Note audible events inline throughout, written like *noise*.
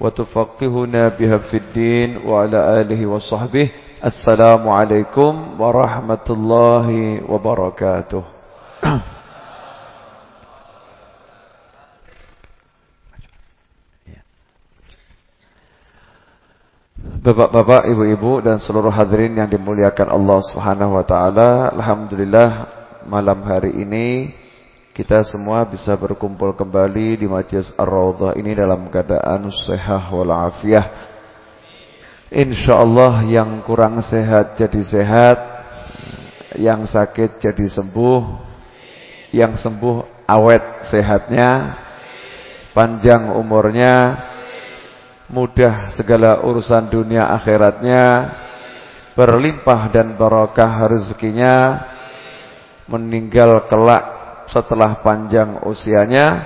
وتفقهنا بها في الدين وعلى آله وصحبه السلام عليكم ورحمة الله وبركاته Bapak-bapak, ibu-ibu dan seluruh hadirin yang dimuliakan Allah Subhanahu wa taala, alhamdulillah malam hari ini kita semua bisa berkumpul kembali di Majlis Ar-Raudhah ini dalam keadaan sehat walafiat. Insyaallah yang kurang sehat jadi sehat, yang sakit jadi sembuh, yang sembuh awet sehatnya, panjang umurnya, mudah segala urusan dunia akhiratnya, berlimpah dan barokah rezekinya, meninggal kelak setelah panjang usianya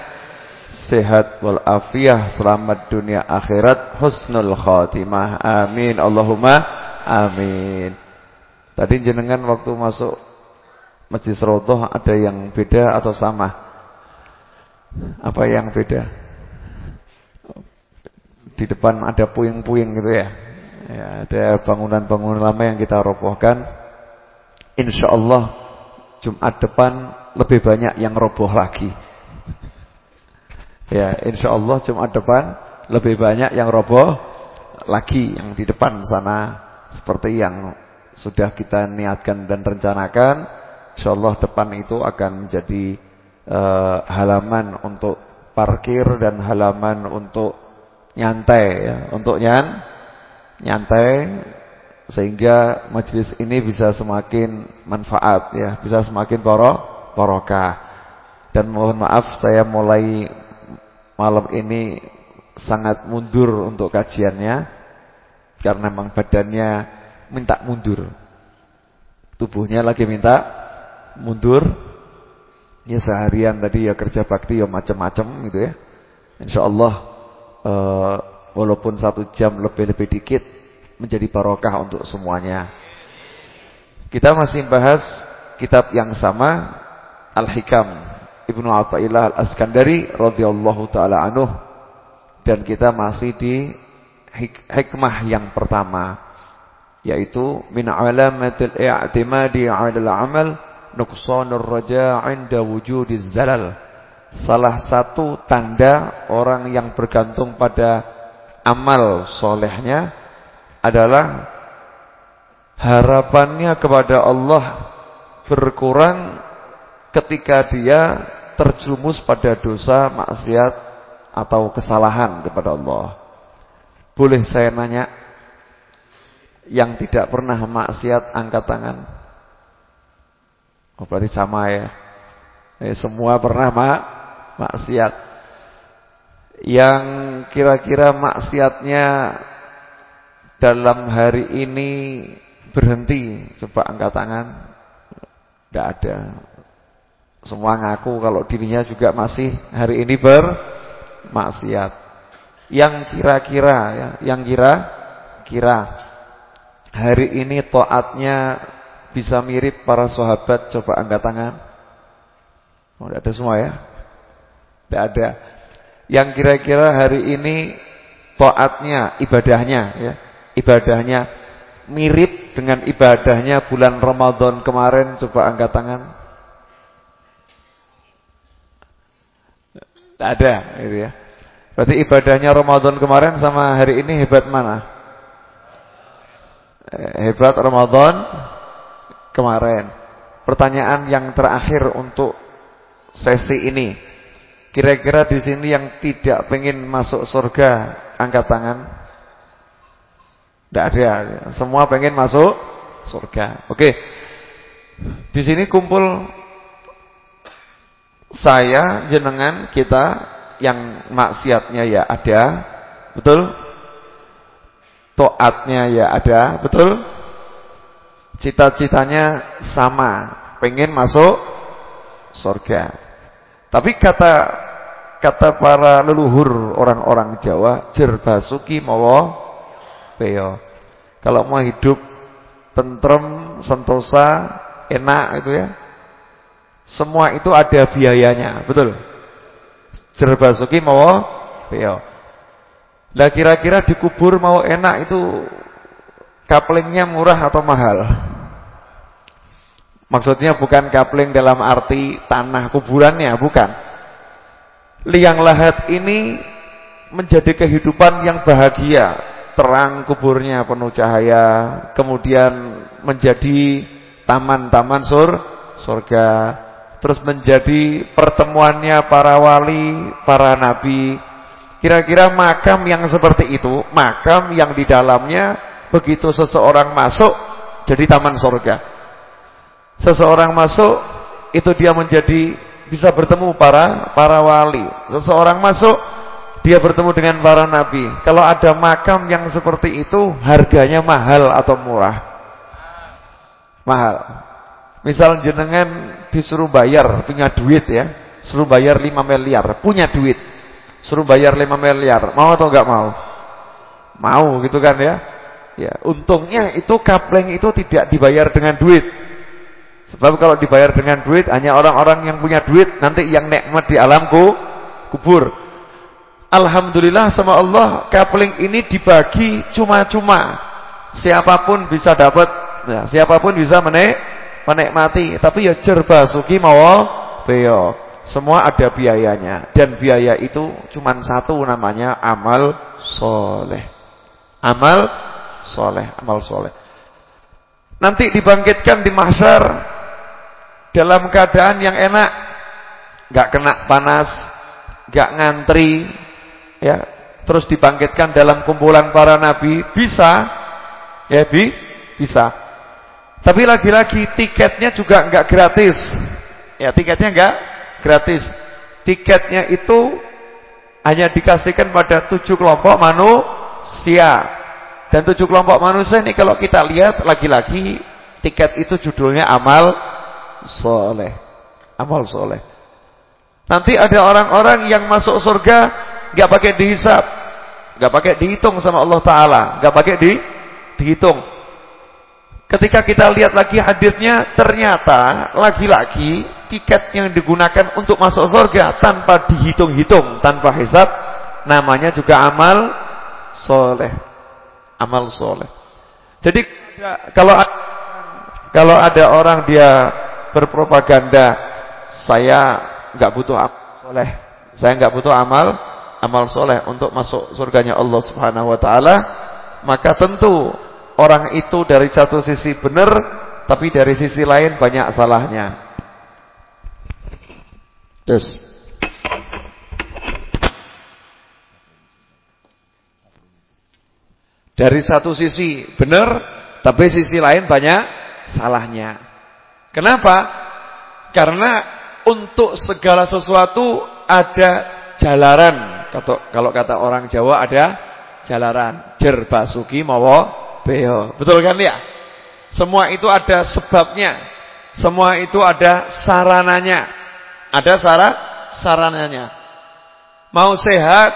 sehat wal afiyah selamat dunia akhirat husnul khatimah. Amin. Allahumma amin. Tadi jenengan waktu masuk Masjid Raudhah ada yang beda atau sama? Apa yang beda? Di depan ada puing-puing gitu ya? Ya ada bangunan-bangunan lama yang kita robohkan. Insyaallah Jumat depan lebih banyak yang roboh lagi. Ya, insya Allah Jumat depan lebih banyak yang roboh lagi yang di depan sana seperti yang sudah kita niatkan dan rencanakan. Insya Allah depan itu akan menjadi uh, halaman untuk parkir dan halaman untuk nyantai ya, untuk nyan nyantai sehingga majelis ini bisa semakin manfaat ya, bisa semakin barokah. Dan mohon maaf saya mulai malam ini sangat mundur untuk kajiannya karena memang badannya minta mundur. Tubuhnya lagi minta mundur. Ya seharian tadi ya kerja bakti ya macam-macam gitu ya. Insyaallah uh, walaupun satu jam lebih-lebih dikit menjadi barokah untuk semuanya. Kita masih bahas kitab yang sama Al-Hikam Ibnu Athaillah Al-Askandari radhiyallahu taala anhu. Dan kita masih di hik hikmah yang pertama yaitu min alamatil i'timadi 'ala al-'amal nuqsanur raja' 'inda wujudiz zalal. Salah satu tanda orang yang bergantung pada amal solehnya adalah harapannya kepada Allah berkurang ketika dia terjumus pada dosa, maksiat atau kesalahan kepada Allah. Boleh saya nanya yang tidak pernah maksiat angkat tangan? Oh, berarti sama ya. Eh, semua pernah mak maksiat. Yang kira-kira maksiatnya dalam hari ini berhenti coba angkat tangan tidak ada semua ngaku kalau dirinya juga masih hari ini bermaksiat. Yang kira-kira ya yang kira-kira. Hari ini toatnya bisa mirip para sahabat coba angkat tangan. Oh, ada semua ya? Tidak ada. Yang kira-kira hari ini toatnya ibadahnya ya ibadahnya mirip dengan ibadahnya bulan Ramadan kemarin coba angkat tangan tidak ada gitu ya berarti ibadahnya Ramadan kemarin sama hari ini hebat mana eh, hebat Ramadan kemarin pertanyaan yang terakhir untuk sesi ini kira-kira di sini yang tidak pengen masuk surga angkat tangan tidak ada. Semua pengen masuk surga. Oke. Di sini kumpul saya, jenengan, kita yang maksiatnya ya ada, Betul? Toatnya ya ada, betul? Cita-citanya sama, pengen masuk surga. Tapi kata kata para leluhur orang-orang Jawa, jerbasuki mawa peyo. Kalau mau hidup tentrem, sentosa, enak itu ya. Semua itu ada biayanya, betul? Jerbasuki mawa peyo. Lah kira-kira dikubur mau enak itu kaplingnya murah atau mahal? Maksudnya bukan kapling dalam arti tanah kuburannya, bukan. Liang lahat ini menjadi kehidupan yang bahagia, terang kuburnya penuh cahaya, kemudian menjadi taman-taman sur surga, terus menjadi pertemuannya para wali, para nabi, Kira-kira makam yang seperti itu, makam yang di dalamnya begitu seseorang masuk jadi taman surga. Seseorang masuk itu dia menjadi bisa bertemu para para wali. Seseorang masuk dia bertemu dengan para nabi. Kalau ada makam yang seperti itu harganya mahal atau murah? Mahal. Misal jenengan disuruh bayar punya duit ya, suruh bayar 5 miliar, punya duit Suruh bayar 5 miliar. Mau atau enggak mau? Mau gitu kan ya. Ya, untungnya itu kapleng itu tidak dibayar dengan duit. Sebab kalau dibayar dengan duit hanya orang-orang yang punya duit nanti yang nikmat di alamku kubur. Alhamdulillah sama Allah kapling ini dibagi cuma-cuma. Siapa pun bisa dapat, ya, siapa pun bisa menik menikmati. Tapi ya jerbasuki mau beyo. Semua ada biayanya dan biaya itu cuma satu namanya amal soleh. Amal soleh, amal soleh. Nanti dibangkitkan di mahsyar dalam keadaan yang enak, nggak kena panas, nggak ngantri, ya. Terus dibangkitkan dalam kumpulan para nabi, bisa, ya bi, bisa. Tapi lagi-lagi tiketnya juga nggak gratis, ya tiketnya nggak gratis. Tiketnya itu hanya dikasihkan pada tujuh kelompok manusia. Dan tujuh kelompok manusia ini kalau kita lihat lagi-lagi tiket itu judulnya amal soleh. Amal soleh. Nanti ada orang-orang yang masuk surga nggak pakai dihisap, nggak pakai dihitung sama Allah Taala, nggak pakai di dihitung. Ketika kita lihat lagi hadisnya, ternyata lagi-lagi tiket yang digunakan untuk masuk surga tanpa dihitung-hitung, tanpa hisap, namanya juga amal soleh. Amal soleh. Jadi kalau kalau ada orang dia berpropaganda, saya nggak butuh amal soleh, saya nggak butuh amal amal soleh untuk masuk surganya Allah Subhanahu Wa Taala, maka tentu orang itu dari satu sisi benar, tapi dari sisi lain banyak salahnya. Terus Dari satu sisi benar, tapi sisi lain banyak salahnya. Kenapa? Karena untuk segala sesuatu ada jalaran. Kalau kata orang Jawa ada jalaran. Jer basuki mawa beo. Betul kan ya? Semua itu ada sebabnya. Semua itu ada sarananya. Ada syarat sarananya. Mau sehat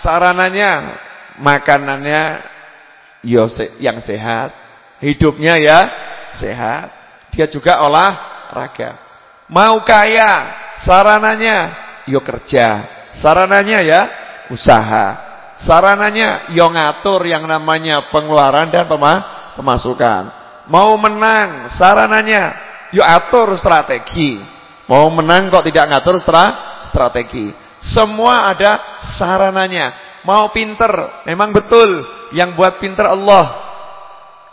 sarananya makanannya yo yang sehat, hidupnya ya sehat. Dia juga olahraga. Mau kaya sarananya yo kerja, sarananya ya usaha. Sarananya yo ngatur yang namanya pengeluaran dan pemasukan. Mau menang sarananya yo atur strategi. Mau menang kok tidak ngatur strategi. Semua ada sarananya. Mau pinter, memang betul. Yang buat pinter Allah.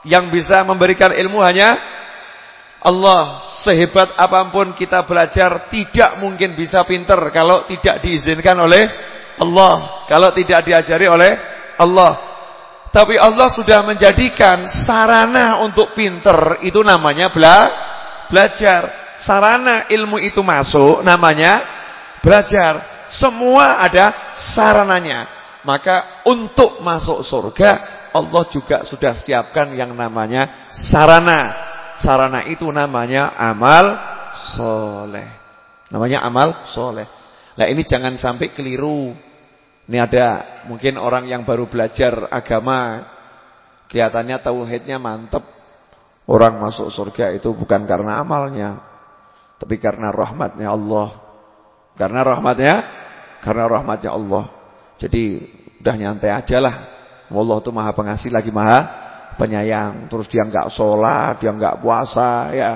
Yang bisa memberikan ilmu hanya Allah. Sehebat apa pun kita belajar, tidak mungkin bisa pinter kalau tidak diizinkan oleh Allah. Kalau tidak diajari oleh Allah. Tapi Allah sudah menjadikan sarana untuk pinter itu namanya bela belajar sarana ilmu itu masuk namanya belajar. Semua ada sarananya. maka untuk masuk surga Allah juga sudah siapkan yang namanya sarana. Sarana itu namanya amal soleh. Namanya amal soleh. Nah ini jangan sampai keliru. Ini ada mungkin orang yang baru belajar agama. Kelihatannya tauhidnya mantep. Orang masuk surga itu bukan karena amalnya. Tapi karena rahmatnya Allah. Karena rahmatnya. Karena rahmatnya Allah. Jadi udah nyantai aja lah. Allah itu maha pengasih lagi maha penyayang. Terus dia enggak sholat, dia enggak puasa, ya,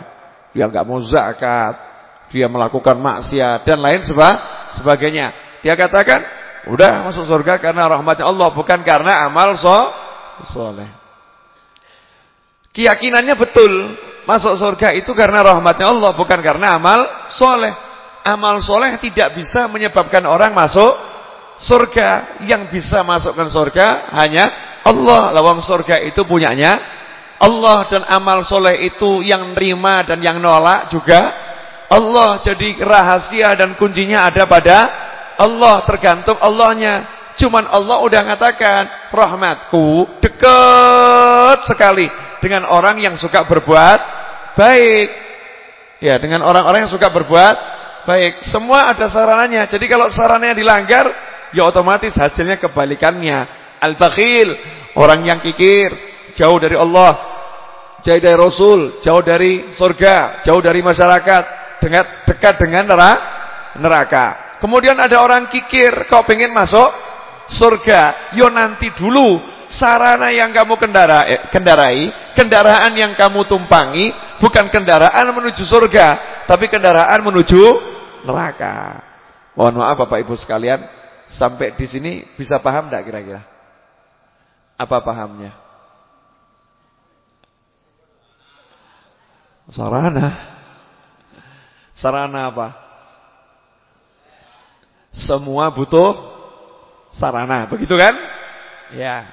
dia enggak mau zakat, dia melakukan maksiat dan lain seba sebagainya. Dia katakan, udah masuk surga karena rahmatnya Allah, bukan karena amal so soleh. Keyakinannya betul, masuk surga itu karena rahmatnya Allah, bukan karena amal soleh. Amal soleh tidak bisa menyebabkan orang masuk surga. Yang bisa masukkan surga hanya Allah lawang surga itu punyanya Allah dan amal soleh itu yang nerima dan yang nolak juga Allah jadi rahasia dan kuncinya ada pada Allah tergantung Allahnya. Cuman Allah udah mengatakan rahmatku dekat sekali dengan orang yang suka berbuat baik. Ya dengan orang-orang yang suka berbuat baik. Semua ada sarananya. Jadi kalau sarannya dilanggar ya otomatis hasilnya kebalikannya. Al-bakhil, orang yang kikir, jauh dari Allah, jauh dari Rasul, jauh dari surga, jauh dari masyarakat, dekat dekat dengan neraka. Kemudian ada orang kikir, kau pengen masuk surga, yo nanti dulu sarana yang kamu kendara, eh, kendarai, kendaraan yang kamu tumpangi bukan kendaraan menuju surga, tapi kendaraan menuju neraka. Mohon maaf Bapak Ibu sekalian, sampai di sini bisa paham tidak kira-kira? Apa pahamnya? Sarana. Sarana apa? Semua butuh sarana, begitu kan? Ya.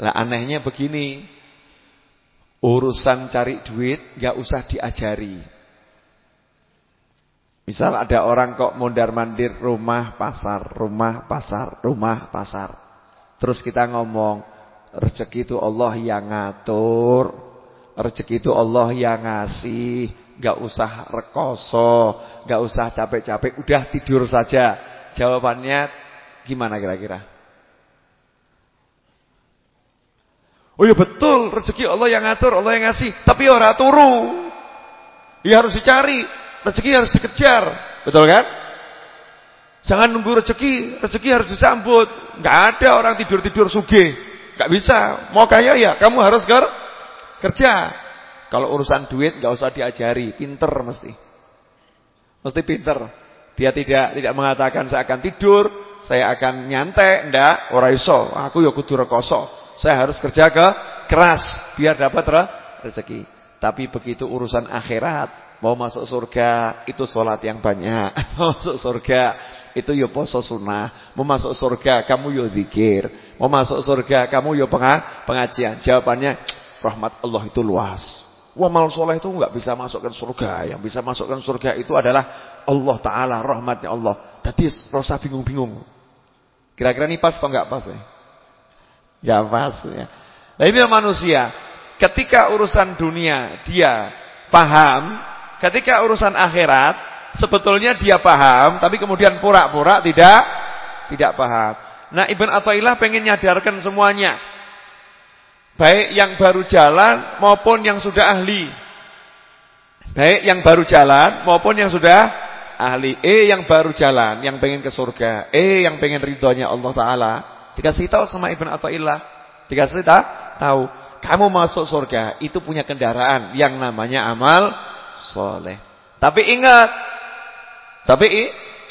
Lah anehnya begini. Urusan cari duit gak usah diajari. Misal ada orang kok mondar-mandir rumah pasar, rumah pasar, rumah pasar. Terus kita ngomong, Rezeki itu Allah yang ngatur. Rezeki itu Allah yang ngasih. Gak usah rekoso, gak usah capek-capek, udah tidur saja. Jawabannya gimana kira-kira? Oh ya betul, rezeki Allah yang ngatur, Allah yang ngasih, tapi orang turu. Ya harus dicari, rezeki harus dikejar. Betul kan? Jangan nunggu rezeki, rezeki harus disambut. Enggak ada orang tidur-tidur sugih. Gak bisa. Mau kaya ya kamu harus ker kerja. Kalau urusan duit gak usah diajari, pinter mesti. Mesti pinter. Dia tidak tidak mengatakan saya akan tidur, saya akan nyantai, ndak, ora iso. Aku ya kudu rekoso. Saya harus kerja ke keras biar dapat re rezeki. Tapi begitu urusan akhirat, mau masuk surga itu sholat yang banyak. *laughs* Mau masuk surga itu ya poso sunnah. Mau masuk surga kamu ya zikir. Mau masuk surga kamu ya pengajian. Jawabannya rahmat Allah itu luas. Wah mal soleh itu enggak bisa masukkan surga. Yang bisa masukkan surga itu adalah Allah Ta'ala, rahmatnya Allah. Jadi rasa bingung-bingung. Kira-kira ini pas atau enggak pas ya? Ya pas ya. Nah ini manusia. Ketika urusan dunia dia paham. Ketika urusan akhirat sebetulnya dia paham tapi kemudian pura-pura tidak tidak paham. Nah, Ibn Athaillah pengen nyadarkan semuanya. Baik yang baru jalan maupun yang sudah ahli. Baik yang baru jalan maupun yang sudah ahli. E yang baru jalan, yang pengen ke surga. E yang pengen ridhonya Allah Ta'ala. Dikasih tahu sama Ibn Athaillah. Dikasih tahu. Kamu masuk surga itu punya kendaraan yang namanya amal soleh. Tapi ingat, tapi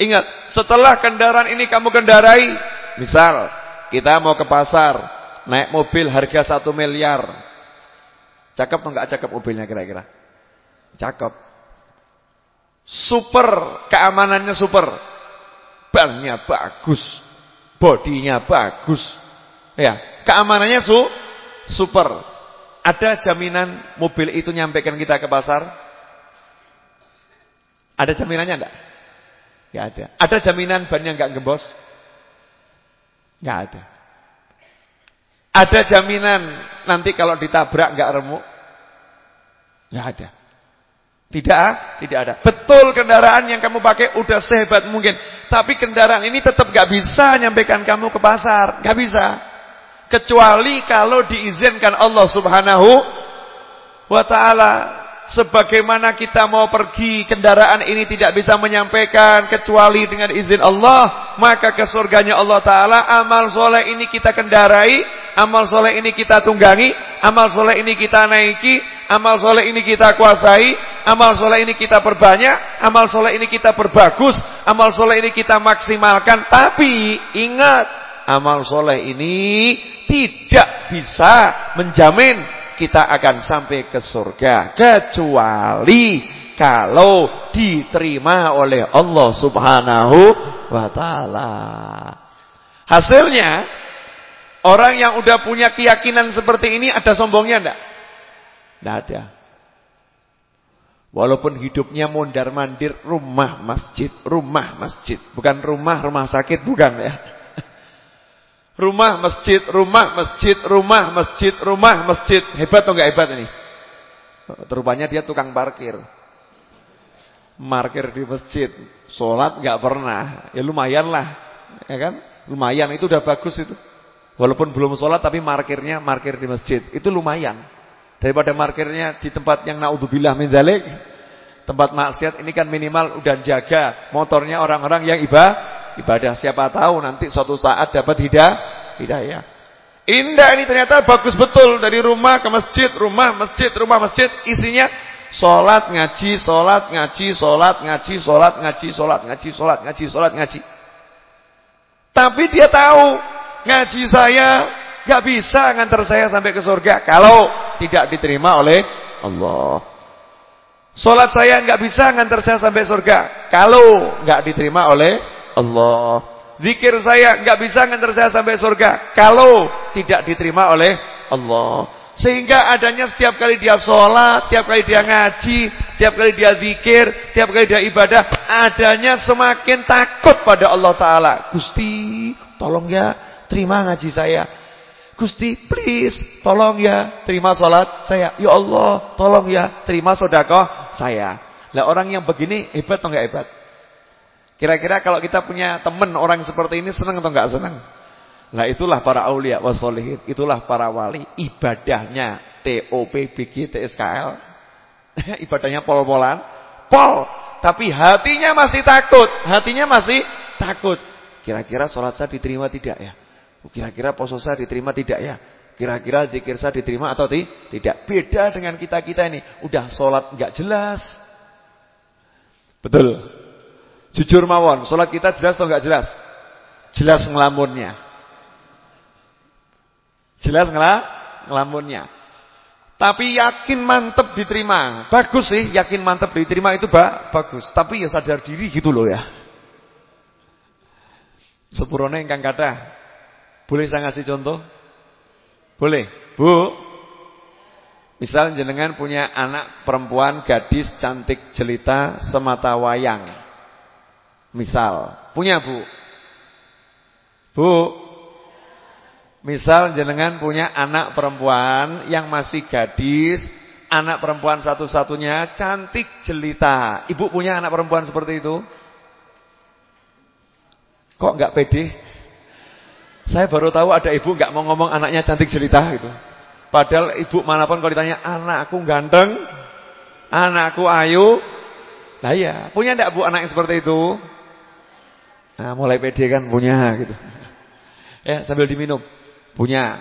ingat, setelah kendaraan ini kamu kendarai, misal kita mau ke pasar, naik mobil harga satu miliar. Cakep atau enggak cakep mobilnya kira-kira? Cakep. Super, keamanannya super. Bannya bagus. Bodinya bagus. Ya, keamanannya su super. Ada jaminan mobil itu nyampaikan kita ke pasar? Ada jaminannya enggak? Gak ada. Ada jaminan bannya nggak gembos? Enggak ada. Ada jaminan nanti kalau ditabrak enggak remuk? Enggak ada. Tidak, tidak ada. Betul kendaraan yang kamu pakai udah sehebat mungkin, tapi kendaraan ini tetap enggak bisa nyampaikan kamu ke pasar, enggak bisa. Kecuali kalau diizinkan Allah Subhanahu wa taala sebagaimana kita mau pergi kendaraan ini tidak bisa menyampaikan kecuali dengan izin Allah maka ke surganya Allah Ta'ala amal soleh ini kita kendarai amal soleh ini kita tunggangi amal soleh ini kita naiki amal soleh ini kita kuasai amal soleh ini kita perbanyak amal soleh ini kita perbagus amal soleh ini kita maksimalkan tapi ingat amal soleh ini tidak bisa menjamin kita akan sampai ke surga kecuali kalau diterima oleh Allah Subhanahu wa taala. Hasilnya orang yang udah punya keyakinan seperti ini ada sombongnya enggak? Enggak ada. Walaupun hidupnya mondar-mandir rumah masjid, rumah masjid, bukan rumah rumah sakit bukan ya. *laughs* Rumah masjid, rumah masjid, rumah masjid, rumah masjid. Hebat atau enggak hebat ini? Terupanya dia tukang parkir. Parkir di masjid. Sholat enggak pernah. Ya lumayan lah. Ya kan? Lumayan itu udah bagus itu. Walaupun belum sholat tapi parkirnya parkir di masjid. Itu lumayan. Daripada parkirnya di tempat yang naudzubillah min dzalik. Tempat maksiat ini kan minimal udah jaga motornya orang-orang yang ibadah ibadah. Siapa tahu nanti suatu saat dapat hidayah. hidayah. Indah ini ternyata bagus betul dari rumah ke masjid, rumah masjid, rumah masjid isinya solat ngaji, solat ngaji, solat ngaji, solat ngaji, solat ngaji, solat ngaji, solat ngaji. Tapi dia tahu ngaji saya gak bisa ngantar saya sampai ke surga kalau tidak diterima oleh Allah. Solat saya nggak bisa ngantar saya sampai surga kalau nggak diterima oleh Allah. Zikir saya nggak bisa ngantar saya sampai surga kalau tidak diterima oleh Allah. Sehingga adanya setiap kali dia sholat, tiap kali dia ngaji, tiap kali dia zikir, tiap kali dia ibadah, adanya semakin takut pada Allah Ta'ala. Gusti, tolong ya, terima ngaji saya. Gusti, please, tolong ya, terima sholat saya. Ya Allah, tolong ya, terima sodakoh saya. Lah orang yang begini hebat atau enggak hebat? Kira-kira kalau kita punya teman orang seperti ini senang atau enggak senang? Nah itulah para aulia wassolihin. Itulah para wali. Ibadahnya TOP, BG, TSKL. *laughs* Ibadahnya pol-polan. Pol. Tapi hatinya masih takut. Hatinya masih takut. Kira-kira sholat saya diterima tidak ya? Kira-kira poso saya diterima tidak ya? Kira-kira zikir saya diterima atau tidak? Beda dengan kita-kita ini. Udah sholat enggak jelas. Betul. Jujur mawon, sholat kita jelas atau enggak jelas? Jelas ngelamunnya. Jelas ngelamunnya. Tapi yakin mantep diterima. Bagus sih, yakin mantep diterima itu ba bagus. Tapi ya sadar diri gitu loh ya. Sepurone ingkang kata. Boleh saya ngasih contoh? Boleh. Bu. Misal jenengan punya anak perempuan gadis cantik jelita semata wayang. Misal, punya Bu. Bu. Misal jenengan punya anak perempuan yang masih gadis, anak perempuan satu-satunya, cantik jelita. Ibu punya anak perempuan seperti itu? Kok enggak pede? Saya baru tahu ada ibu enggak mau ngomong anaknya cantik jelita gitu. Padahal ibu mana pun kalau ditanya, anakku ganteng, anakku ayu. Nah iya, punya enggak Bu anak yang seperti itu? Nah, mulai pede kan punya gitu. *laughs* Ya, sambil diminum. Punya.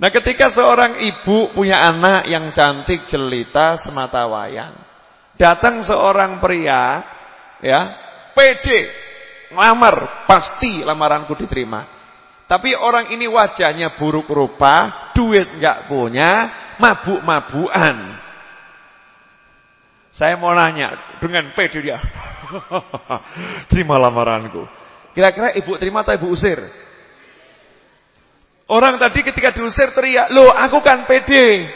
Nah, ketika seorang ibu punya anak yang cantik, jelita, semata wayang. Datang seorang pria, ya, pede, ngelamar, pasti lamaranku diterima. Tapi orang ini wajahnya buruk rupa, duit enggak punya, mabuk-mabukan. Saya mau nanya dengan pede dia. *laughs* terima lamaranku. Kira-kira ibu terima atau ibu usir? Orang tadi ketika diusir teriak, "Loh, aku kan pede.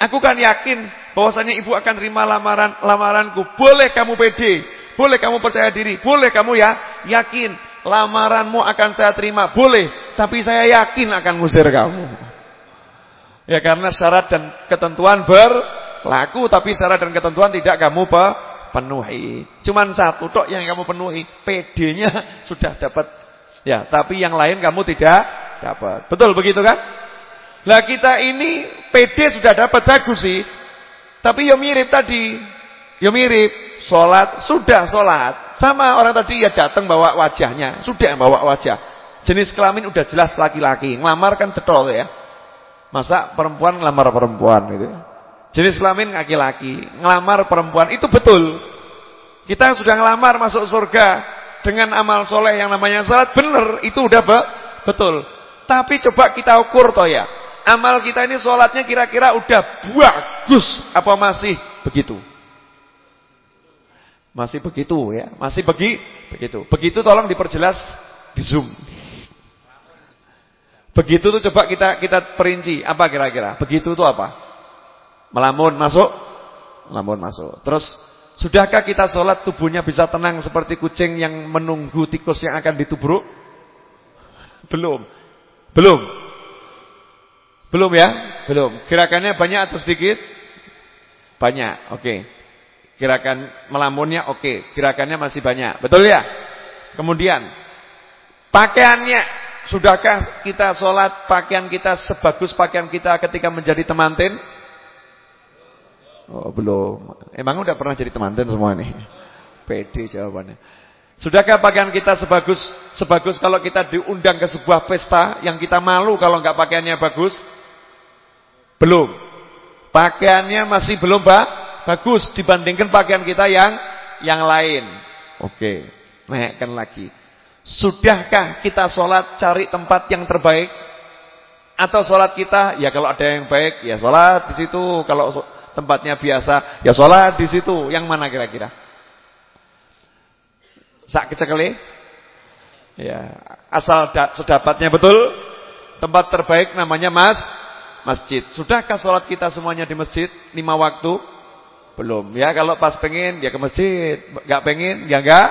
Aku kan yakin bahwasanya ibu akan terima lamaran lamaranku. Boleh kamu pede, boleh kamu percaya diri, boleh kamu ya yakin. Lamaranmu akan saya terima. Boleh, tapi saya yakin akan ngusir kamu. Ya karena syarat dan ketentuan berlaku, tapi syarat dan ketentuan tidak kamu penuhi. Cuman satu tok yang kamu penuhi, PD-nya *laughs* sudah dapat. Ya, tapi yang lain kamu tidak dapat. Betul begitu kan? Lah kita ini PD sudah dapat bagus sih. Tapi ya mirip tadi. Ya mirip. Sholat, sudah sholat. Sama orang tadi ya datang bawa wajahnya. Sudah bawa wajah. Jenis kelamin udah jelas laki-laki. Ngelamar kan cetol ya. Masa perempuan ngelamar perempuan gitu. Jenis kelamin laki-laki. Ngelamar perempuan. Itu betul. Kita sudah ngelamar masuk surga. Dengan amal soleh yang namanya sholat. Benar. Itu udah be betul. Tapi coba kita ukur toh ya. Amal kita ini sholatnya kira-kira udah bagus. Apa masih begitu? Masih begitu ya, masih begi begitu. Begitu tolong diperjelas di Zoom. Begitu tuh coba kita kita perinci apa kira-kira? Begitu itu apa? Melamun masuk, melamun masuk. Terus sudahkah kita sholat tubuhnya bisa tenang seperti kucing yang menunggu tikus yang akan ditubruk? Belum. Belum. Belum ya? Belum. Gerakannya banyak atau sedikit? Banyak. Oke. Okay. Gerakan melamunnya oke, okay. gerakannya masih banyak. Betul ya? Kemudian pakaiannya sudahkah kita sholat pakaian kita sebagus pakaian kita ketika menjadi temantin? Oh, belum. Emang udah pernah jadi temantin semua nih? Pede jawabannya. Sudahkah pakaian kita sebagus sebagus kalau kita diundang ke sebuah pesta yang kita malu kalau nggak pakaiannya bagus? Belum. Pakaiannya masih belum, Pak bagus dibandingkan pakaian kita yang yang lain. Oke, naikkan lagi. Sudahkah kita sholat cari tempat yang terbaik? Atau sholat kita, ya kalau ada yang baik, ya sholat di situ. Kalau tempatnya biasa, ya sholat di situ. Yang mana kira-kira? Sak kecekali? Ya, asal sedapatnya betul. Tempat terbaik namanya mas, masjid. Sudahkah sholat kita semuanya di masjid? Lima waktu? Belum. Ya kalau pas pengen ya ke masjid, enggak pengen ya enggak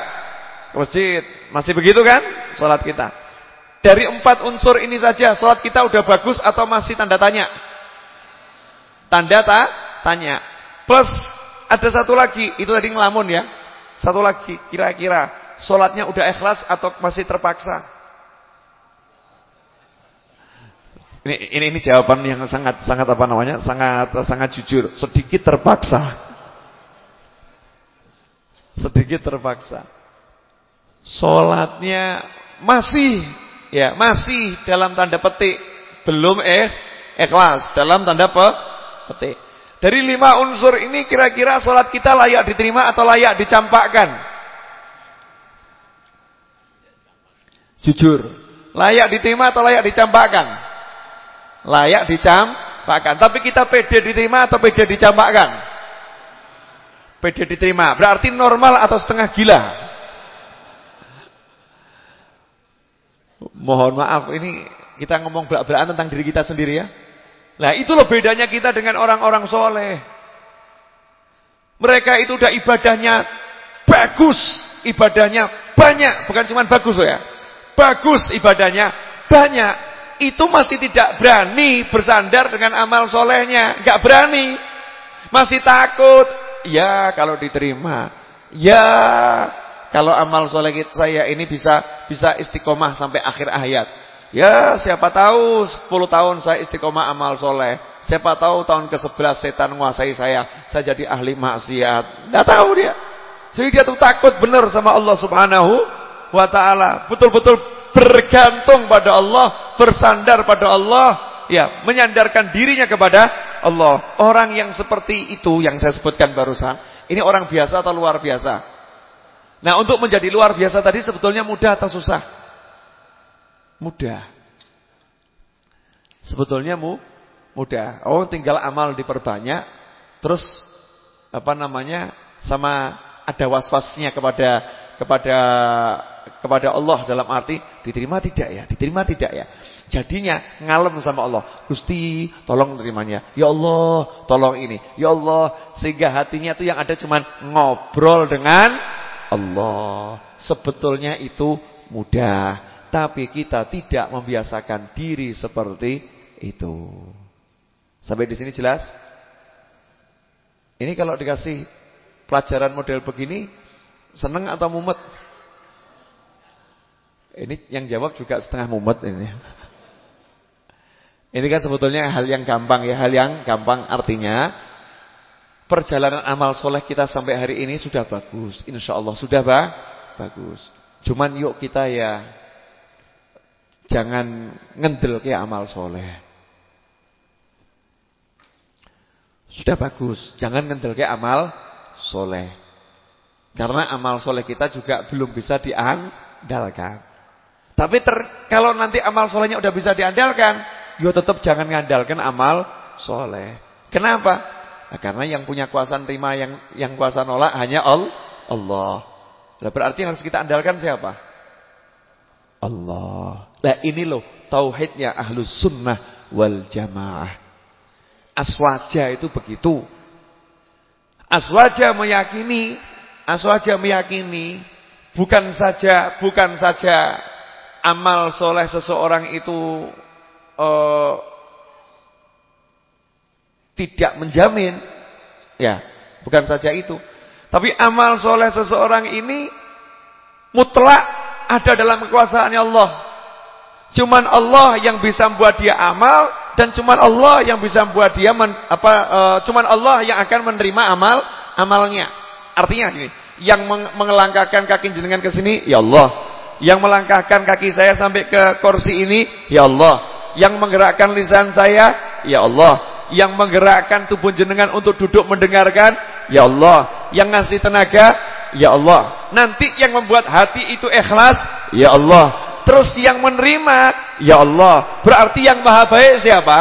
ke masjid. Masih begitu kan salat kita? Dari empat unsur ini saja salat kita udah bagus atau masih tanda tanya? Tanda tak tanya. Plus ada satu lagi, itu tadi ngelamun ya. Satu lagi, kira-kira salatnya udah ikhlas atau masih terpaksa? Ini, ini ini jawaban yang sangat sangat apa namanya? sangat sangat jujur, sedikit terpaksa sedikit terpaksa. Sholatnya masih ya masih dalam tanda petik belum eh ikhlas dalam tanda pe, petik. Dari lima unsur ini kira-kira sholat kita layak diterima atau layak dicampakkan? Jujur, layak diterima atau layak dicampakkan? Layak dicampakkan. Tapi kita pede diterima atau pede dicampakkan? PD diterima. Berarti normal atau setengah gila? Mohon maaf ini kita ngomong belak-belakan tentang diri kita sendiri ya. Nah itu loh bedanya kita dengan orang-orang soleh. Mereka itu udah ibadahnya bagus. Ibadahnya banyak. Bukan cuma bagus loh ya. Bagus ibadahnya banyak. Itu masih tidak berani bersandar dengan amal solehnya. Gak berani. Masih takut Ya kalau diterima. Ya kalau amal soleh saya ini bisa bisa istiqomah sampai akhir hayat. Ya siapa tahu 10 tahun saya istiqomah amal soleh. Siapa tahu tahun ke-11 setan menguasai saya. Saya jadi ahli maksiat. Tidak tahu dia. Jadi dia tuh takut benar sama Allah subhanahu wa ta'ala. Betul-betul bergantung pada Allah. Bersandar pada Allah. Ya menyandarkan dirinya kepada Allah. Orang yang seperti itu yang saya sebutkan barusan, ini orang biasa atau luar biasa? Nah, untuk menjadi luar biasa tadi sebetulnya mudah atau susah? Mudah. Sebetulnya mu mudah. Oh, tinggal amal diperbanyak, terus apa namanya? sama ada was-wasnya kepada kepada kepada Allah dalam arti diterima tidak ya? Diterima tidak ya? Jadinya ngalem sama Allah. Gusti, tolong terimanya. Ya Allah, tolong ini. Ya Allah, sehingga hatinya itu yang ada cuman ngobrol dengan Allah. Sebetulnya itu mudah. Tapi kita tidak membiasakan diri seperti itu. Sampai di sini jelas? Ini kalau dikasih pelajaran model begini, seneng atau mumet? Ini yang jawab juga setengah mumet ini. Ini kan sebetulnya hal yang gampang ya, hal yang gampang artinya perjalanan amal soleh kita sampai hari ini sudah bagus, insya Allah sudah bah, bagus. Cuman yuk kita ya jangan ngendel ke amal soleh. Sudah bagus, jangan ngendel ke amal soleh. Karena amal soleh kita juga belum bisa diandalkan. Tapi ter, kalau nanti amal solehnya udah bisa diandalkan, yo tetap jangan ngandalkan amal soleh. Kenapa? Nah, karena yang punya kuasa terima yang yang kuasa nolak hanya Allah. Nah, berarti yang harus kita andalkan siapa? Allah. Nah ini loh tauhidnya ahlus sunnah wal jamaah. Aswaja itu begitu. Aswaja meyakini, aswaja meyakini bukan saja bukan saja amal soleh seseorang itu uh, tidak menjamin. Ya bukan saja itu. Tapi amal soleh seseorang ini mutlak ada dalam kekuasaan Allah. Cuman Allah yang bisa membuat dia amal dan cuman Allah yang bisa membuat dia men, apa uh, cuman Allah yang akan menerima amal amalnya. Artinya ini yang mengelangkahkan kaki jenengan ke sini ya Allah. Yang melangkahkan kaki saya sampai ke kursi ini ya Allah yang menggerakkan lisan saya, ya Allah. Yang menggerakkan tubuh jenengan untuk duduk mendengarkan, ya Allah. Yang ngasih tenaga, ya Allah. Nanti yang membuat hati itu ikhlas, ya Allah. Terus yang menerima, ya Allah. Berarti yang maha baik siapa?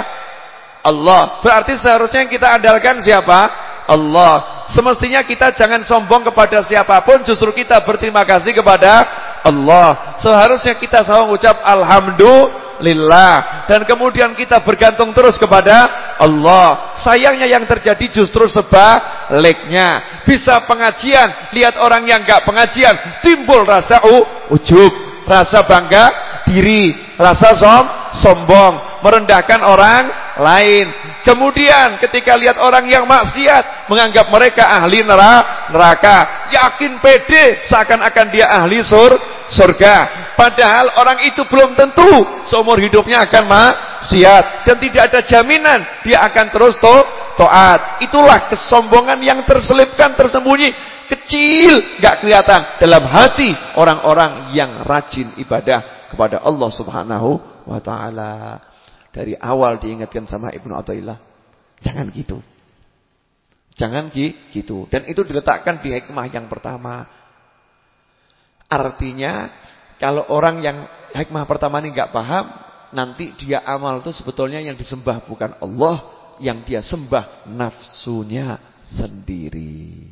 Allah. Berarti seharusnya yang kita andalkan siapa? Allah. Semestinya kita jangan sombong kepada siapa pun, justru kita berterima kasih kepada Allah. Seharusnya kita selalu mengucap alhamdulillah lillah dan kemudian kita bergantung terus kepada Allah. Sayangnya yang terjadi justru sebaliknya. Bisa pengajian, lihat orang yang enggak pengajian, timbul rasa ujub, rasa bangga diri, rasa som sombong, merendahkan orang lain. Kemudian ketika lihat orang yang maksiat, menganggap mereka ahli neraka, yakin pede seakan-akan dia ahli sur surga. Padahal orang itu belum tentu seumur hidupnya akan maksiat dan tidak ada jaminan dia akan terus to toat. Itulah kesombongan yang terselipkan tersembunyi kecil nggak kelihatan dalam hati orang-orang yang rajin ibadah kepada Allah Subhanahu wa taala. Dari awal diingatkan sama Ibnu Athaillah, jangan gitu. Jangan gitu. Dan itu diletakkan di hikmah yang pertama. Artinya kalau orang yang hikmah pertama ini nggak paham, nanti dia amal itu sebetulnya yang disembah bukan Allah, yang dia sembah nafsunya sendiri.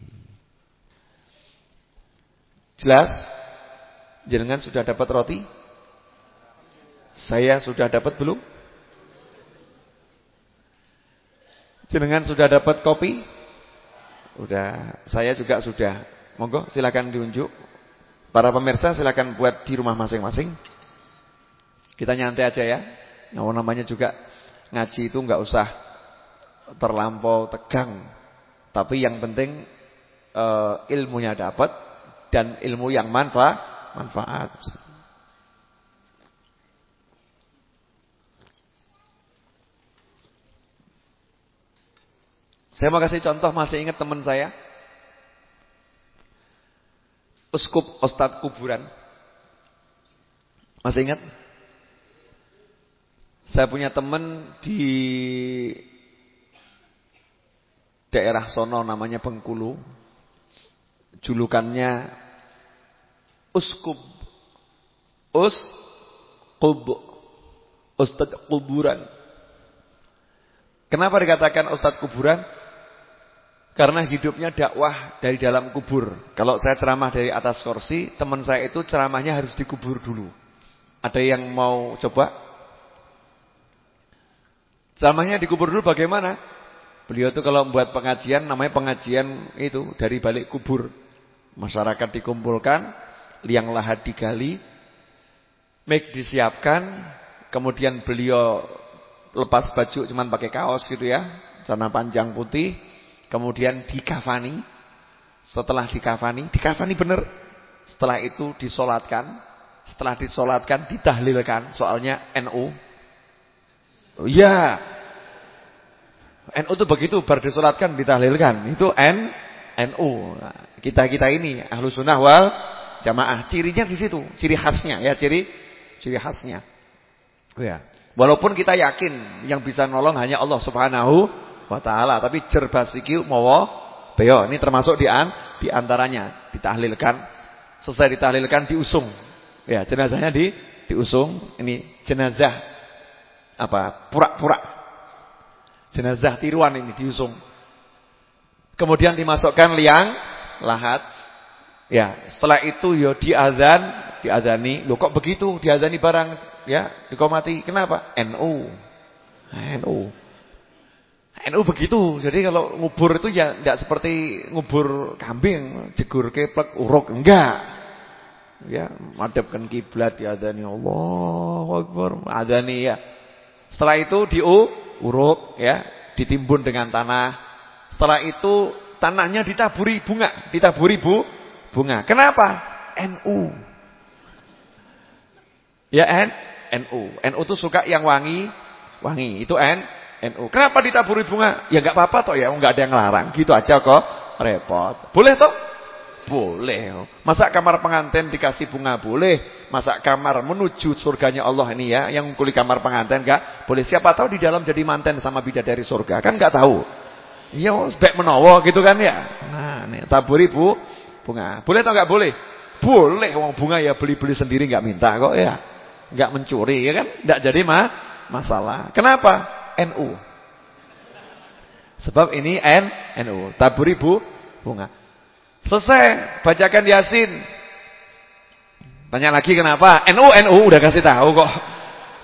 Jelas? Jenengan sudah dapat roti? Saya sudah dapat belum? Jenengan sudah dapat kopi? Udah, saya juga sudah. Monggo silakan diunjuk. Para pemirsa silakan buat di rumah masing-masing. Kita nyantai aja ya. Yang namanya juga ngaji itu nggak usah terlampau tegang. Tapi yang penting uh, ilmunya dapat dan ilmu yang manfaat manfaat. Saya mau kasih contoh masih ingat teman saya Uskup Ustadz Kuburan. Masih ingat? Saya punya teman di daerah sono namanya Bengkulu. Julukannya Uskup. Uskub. Ustadz Kuburan. Kenapa dikatakan Ustadz Kuburan? Karena hidupnya dakwah dari dalam kubur. Kalau saya ceramah dari atas kursi, teman saya itu ceramahnya harus dikubur dulu. Ada yang mau coba? Ceramahnya dikubur dulu bagaimana? Beliau itu kalau membuat pengajian, namanya pengajian itu dari balik kubur. Masyarakat dikumpulkan, liang lahat digali, Make disiapkan, kemudian beliau lepas baju cuman pakai kaos gitu ya, celana panjang putih, kemudian dikafani. Setelah dikafani, dikafani bener. Setelah itu disolatkan, setelah disolatkan ditahlilkan, soalnya NU. Oh, iya. NU itu begitu baru disolatkan ditahlilkan. Itu N NU. Kita-kita ini ahlu sunnah wal jamaah. Cirinya di situ, ciri khasnya ya, ciri ciri khasnya. Ya. Walaupun kita yakin yang bisa nolong hanya Allah Subhanahu wa taala, tapi jerbasiki mawa beo. Ini termasuk di an di antaranya ditahlilkan. Selesai ditahlilkan diusung. Ya, jenazahnya di diusung. Ini jenazah apa? Pura-pura. Jenazah tiruan ini diusung. Kemudian dimasukkan liang lahat. Ya, setelah itu ya diazan, diazani. Loh kok begitu? Diazani barang ya, dikomati. Kenapa? NU. NU. NU begitu. Jadi kalau ngubur itu ya tidak seperti ngubur kambing, jegur keplek, uruk, enggak. Ya, madhabkan kiblat diazani Allahu Akbar, adani ya. Setelah itu diuruk ya, ditimbun dengan tanah. Setelah itu tanahnya ditaburi bunga, ditaburi bu bunga. Kenapa? NU. Ya N NU. NU itu suka yang wangi, wangi. Itu N NU. Kenapa ditaburi bunga? Ya enggak apa-apa toh ya, enggak ada yang larang. Gitu aja kok. Repot. Boleh toh? Boleh. Masa kamar pengantin dikasih bunga boleh? Masa kamar menuju surganya Allah ini ya, yang kulit kamar pengantin enggak boleh. Siapa tahu di dalam jadi manten sama bidadari surga. Kan enggak tahu. Iya, sebek menawa gitu kan ya. Nah, nih taburi Bu bunga. Boleh atau enggak boleh? Boleh wong bunga ya beli-beli sendiri enggak minta kok ya. Enggak mencuri ya kan? Enggak jadi mah masalah. Kenapa? NU. Sebab ini N NU. Taburi Bu bunga. Selesai bacakan Yasin. Tanya lagi kenapa? NU NU udah kasih tahu kok.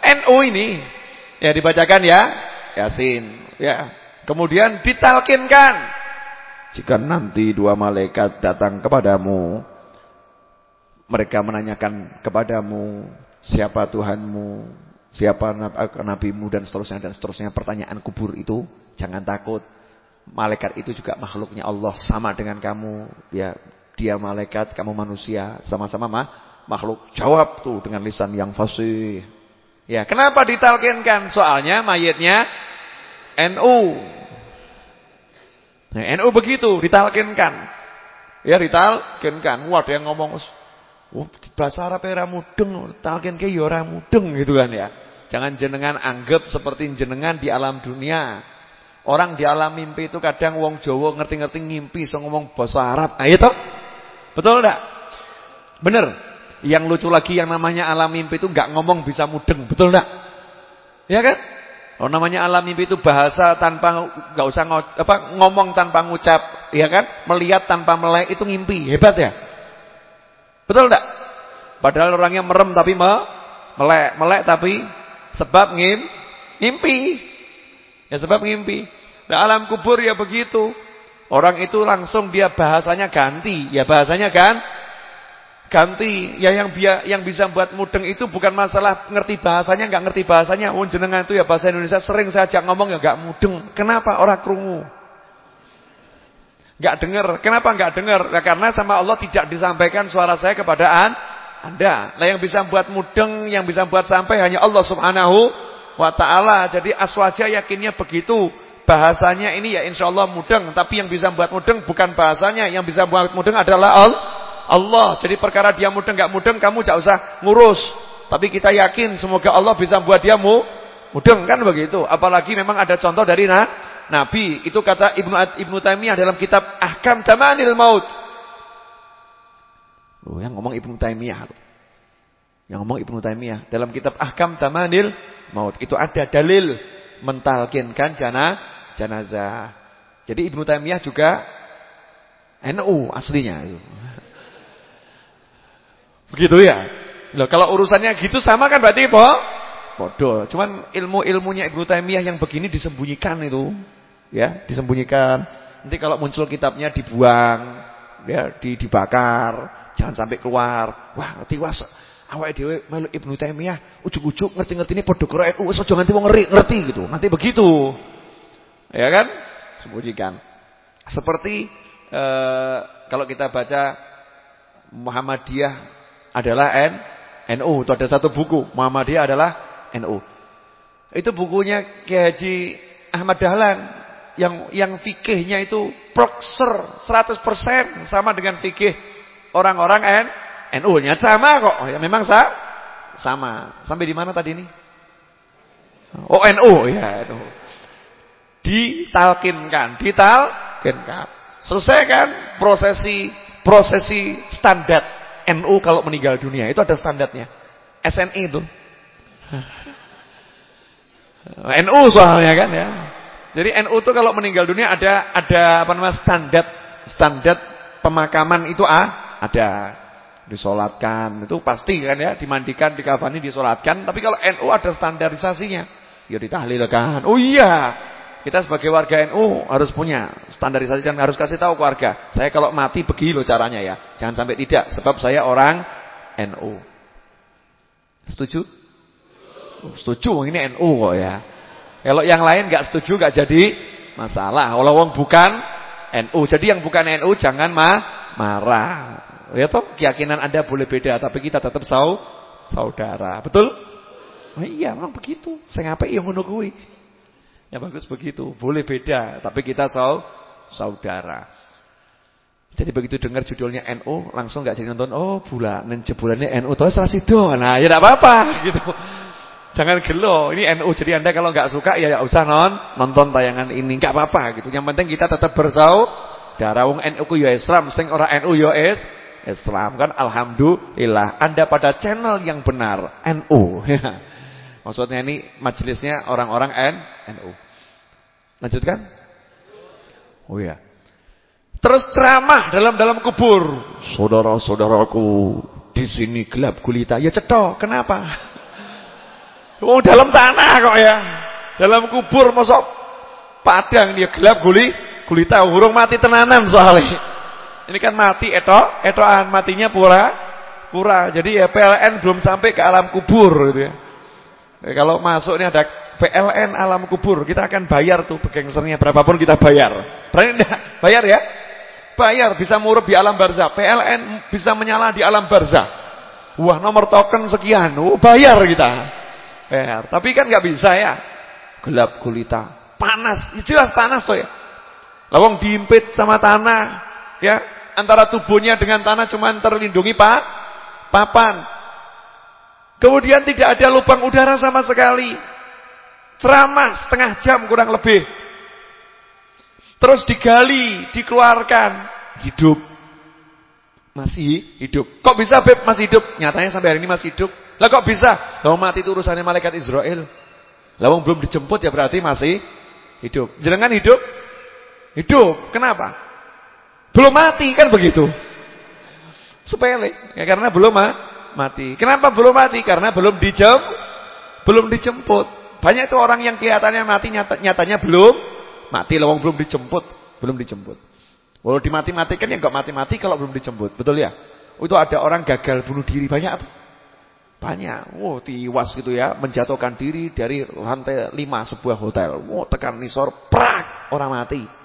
NU ini ya dibacakan ya Yasin ya Kemudian ditalkinkan. Jika nanti dua malaikat datang kepadamu. Mereka menanyakan kepadamu. Siapa Tuhanmu. Siapa nabimu dan seterusnya. Dan seterusnya pertanyaan kubur itu. Jangan takut. Malaikat itu juga makhluknya Allah. Sama dengan kamu. Ya, Dia malaikat, kamu manusia. Sama-sama mah makhluk. Jawab tuh dengan lisan yang fasih. Ya, kenapa ditalkinkan? Soalnya mayitnya NU. Nah, NU begitu, ditalkinkan. Ya ditalkinkan. Wah, ada yang ngomong, oh, bahasa Arab era mudeng, talkin ke ya ora mudeng gitu kan ya. Jangan jenengan anggap seperti jenengan di alam dunia. Orang di alam mimpi itu kadang wong Jawa ngerti-ngerti ngimpi so ngomong bahasa Arab. Nah, itu betul enggak? Bener. Yang lucu lagi yang namanya alam mimpi itu enggak ngomong bisa mudeng, betul enggak? Ya kan? Oh namanya alam mimpi itu bahasa tanpa nggak usah apa ngomong tanpa ngucap, ya kan? Melihat tanpa melek itu ngimpi. Hebat ya? Betul enggak? Padahal orangnya merem tapi me melek, melek tapi sebab ngim ngimpi. Ya sebab ngimpi. Nah alam kubur ya begitu. Orang itu langsung dia bahasanya ganti. Ya bahasanya kan ganti. Ya yang biar yang bisa buat mudeng itu bukan masalah ngerti bahasanya, nggak ngerti bahasanya. Oh jenengan itu ya bahasa Indonesia sering saya ajak ngomong ya nggak mudeng. Kenapa orang krungu? Nggak dengar. Kenapa nggak dengar? Ya, karena sama Allah tidak disampaikan suara saya kepada an, Anda. Nah yang bisa buat mudeng, yang bisa buat sampai hanya Allah Subhanahu wa taala. Jadi aswaja yakinnya begitu. Bahasanya ini ya insya Allah mudeng, tapi yang bisa buat mudeng bukan bahasanya, yang bisa buat mudeng adalah Allah. Jadi perkara dia mudeng nggak mudeng kamu jangan usah ngurus. Tapi kita yakin semoga Allah bisa buat dia mu mudeng kan begitu. Apalagi memang ada contoh dari nah, Nabi. Itu kata Ibnu Ibnu Taimiyah dalam kitab Ahkam Tamanil Maut. Oh, yang ngomong Ibnu Taimiyah. Yang ngomong Ibnu Taimiyah dalam kitab Ahkam Tamanil Maut. Itu ada dalil mentalkinkan jana jenazah. Jadi Ibnu Taimiyah juga NU aslinya itu. Begitu ya. Loh, kalau urusannya gitu sama kan berarti po? Bodoh. Cuman ilmu-ilmunya Ibnu Taimiyah yang begini disembunyikan itu. Ya, disembunyikan. Nanti kalau muncul kitabnya dibuang, ya, di dibakar, jangan sampai keluar. Wah, tiwas awake dhewe melu Ibnu Taimiyah ujug-ujug ngerti-ngerti ini padha karo wis aja nganti wong ngeri ngerti gitu. Nanti begitu. Ya kan? Sembunyikan. Seperti eh, kalau kita baca Muhammadiyah adalah N NU, itu ada satu buku, Muhammadiyah adalah NU. Itu bukunya Kiai Haji Ahmad Dahlan yang yang fikihnya itu prokser 100% sama dengan fikih orang-orang N NU-nya sama kok. Ya memang sa sama. Sampai di mana tadi ini? Oh NU ya itu. Ditalkinkan, ditalkinkan. Selesai kan prosesi prosesi standar NU kalau meninggal dunia itu ada standarnya. SNI itu. *laughs* NU soalnya kan ya. Jadi NU itu kalau meninggal dunia ada ada apa namanya standar standar pemakaman itu ah, ada. Disolatkan. Itu pasti kan ya dimandikan dikafani disolatkan. Tapi kalau NU ada standarisasinya ya ditahlilkan. Oh iya kita sebagai warga NU harus punya standarisasi dan harus kasih tahu keluarga. Saya kalau mati begini loh caranya ya. Jangan sampai tidak sebab saya orang NU setuju? Oh, setuju ini NU kok ya kalau yang lain nggak setuju nggak jadi masalah kalau wong bukan NU jadi yang bukan NU jangan ma marah Ya toh keyakinan Anda boleh beda tapi kita tetap sau saudara. Betul? Oh, iya, memang begitu. Saya ngapain yang ngono kuwi? Ya bagus begitu. Boleh beda tapi kita sau saudara. Jadi begitu dengar judulnya NU langsung enggak jadi nonton. Oh, bulan jebulannya NU terus rasido. Nah, ya enggak apa-apa *laughs* gitu. Jangan gelo. Ini NU jadi Anda kalau enggak suka ya enggak usah non nonton tayangan ini. Enggak apa-apa gitu. Yang penting kita tetap bersaudara. Wong NU ku ya Islam, sing ora NU ya Islam. Islam kan alhamdulillah Anda pada channel yang benar NU *laughs* Maksudnya ini majelisnya orang-orang NU. Lanjutkan? Oh ya. Terus ceramah dalam dalam kubur. Saudara-saudaraku, di sini gelap gulita. Ya cetok, kenapa? Oh dalam tanah kok ya. Dalam kubur masuk padang dia gelap guli gulita hurung mati tenanan soalnya. Ini kan mati etok, etokan matinya pura pura. Jadi ya PLN belum sampai ke alam kubur gitu ya. ya kalau masuk ini ada PLN alam kubur, kita akan bayar tuh begengsernya berapapun kita bayar. Berani enggak? Bayar ya? Bayar bisa murup di alam barzah. PLN bisa menyala di alam barzah. Wah, nomor token sekian. Oh, bayar kita. Bayar. Tapi kan nggak bisa ya. Gelap gulita, panas. Ya jelas panas tuh ya. Lawang diimpit sama tanah ya. Antara tubuhnya dengan tanah cuma terlindungi pak papan. Kemudian tidak ada lubang udara sama sekali. Ceramah setengah jam kurang lebih. Terus digali dikeluarkan. Hidup. Masih hidup. Kok bisa Beb masih hidup? Nyatanya sampai hari ini masih hidup lah kok bisa kalau mati itu urusannya malaikat Israel lah belum dijemput ya berarti masih hidup jenengan hidup hidup kenapa belum mati kan begitu. Sepele. Ya karena belum mati. Kenapa belum mati? Karena belum dijem belum dijemput. Banyak itu orang yang kelihatannya mati nyata, nyatanya belum mati lawang belum dijemput, belum dijemput. Walau dimati-matikan ya enggak mati-mati kalau belum dijemput. Betul ya? Itu ada orang gagal bunuh diri banyak tuh. Banyak. Wow, tiwas gitu ya, menjatuhkan diri dari lantai 5 sebuah hotel. Wow, tekan nisor, prak, orang mati.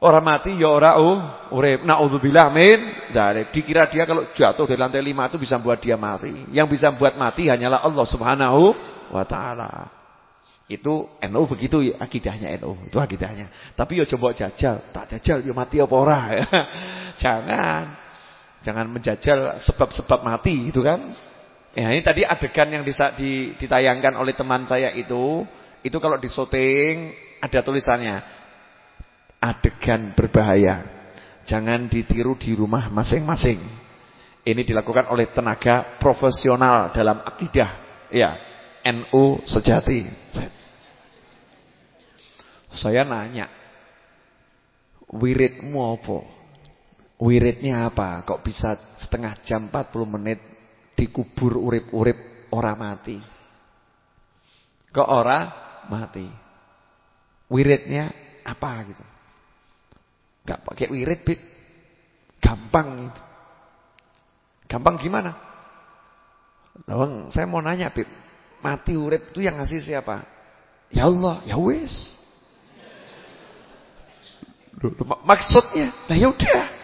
Orang mati ya ora uh, urip. Nauzubillah min dzalik. Dikira dia kalau jatuh dari lantai lima itu bisa buat dia mati. Yang bisa buat mati hanyalah Allah Subhanahu wa taala. Itu NU begitu ya akidahnya NU. Itu akidahnya. Tapi ya coba jajal, tak jajal ya mati apa ora ya. *laughs* Jangan. Jangan menjajal sebab-sebab mati itu kan. Ya ini tadi adegan yang ditayangkan oleh teman saya itu, itu kalau di syuting ada tulisannya adegan berbahaya. Jangan ditiru di rumah masing-masing. Ini dilakukan oleh tenaga profesional dalam akidah. Ya, NU sejati. Saya nanya, wiridmu apa? Wiridnya apa? Kok bisa setengah jam 40 menit dikubur urip-urip ora mati? Kok ora mati? Wiridnya apa gitu? Gak pakai wirid, Bib. Gampang itu. Gampang gimana? Bang, saya mau nanya, Bib. Mati urip itu yang ngasih siapa? Ya Allah, ya wis. Maksudnya, nah ya udah.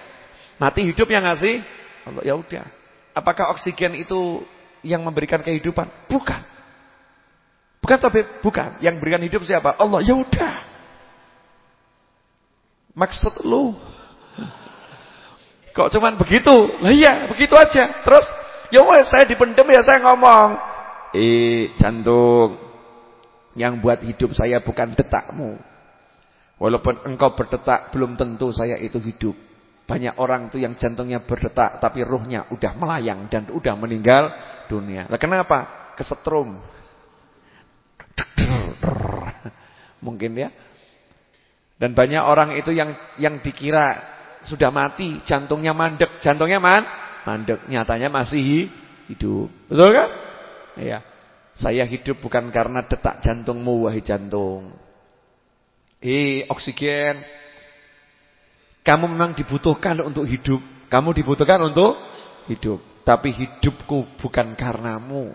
Mati hidup yang ngasih Allah, ya udah. Apakah oksigen itu yang memberikan kehidupan? Bukan. Bukan tapi bukan. Yang berikan hidup siapa? Allah. Ya udah. Maksud lu. Kok cuman begitu? Lah iya, begitu aja. Terus ya wes saya dipendem ya saya ngomong. Eh, jantung. Yang buat hidup saya bukan detakmu. Walaupun engkau berdetak belum tentu saya itu hidup. Banyak orang itu yang jantungnya berdetak tapi ruhnya udah melayang dan udah meninggal dunia. Nah, kenapa? Kesetrum. Mungkin ya. Dan banyak orang itu yang yang dikira sudah mati, jantungnya mandek, jantungnya man, mandek, nyatanya masih hidup. Betul kan? Iya. Saya hidup bukan karena detak jantungmu wahai jantung. Eh, oksigen kamu memang dibutuhkan untuk hidup. Kamu dibutuhkan untuk hidup. Tapi hidupku bukan karenamu.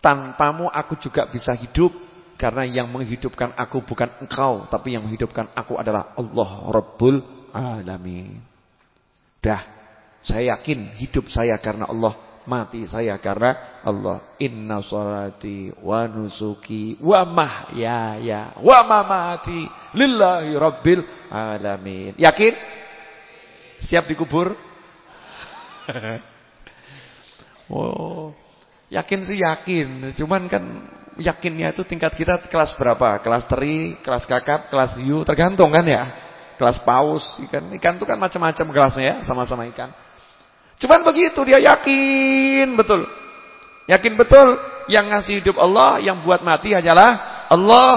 Tanpamu aku juga bisa hidup. Karena yang menghidupkan aku bukan engkau. Tapi yang menghidupkan aku adalah Allah Rabbul Alamin. Dah. Saya yakin hidup saya karena Allah mati saya karena Allah. Inna salati wa nusuki wa mahyaya wa mamati lillahi rabbil alamin. Yakin? Siap dikubur? *laughs* oh, yakin sih yakin. Cuman kan yakinnya itu tingkat kita kelas berapa? Kelas teri, kelas kakap, kelas yu, tergantung kan ya. Kelas paus, ikan ikan itu kan macam-macam kelasnya ya, sama-sama ikan. Cuman begitu dia yakin betul. Yakin betul yang ngasih hidup Allah, yang buat mati hanyalah Allah.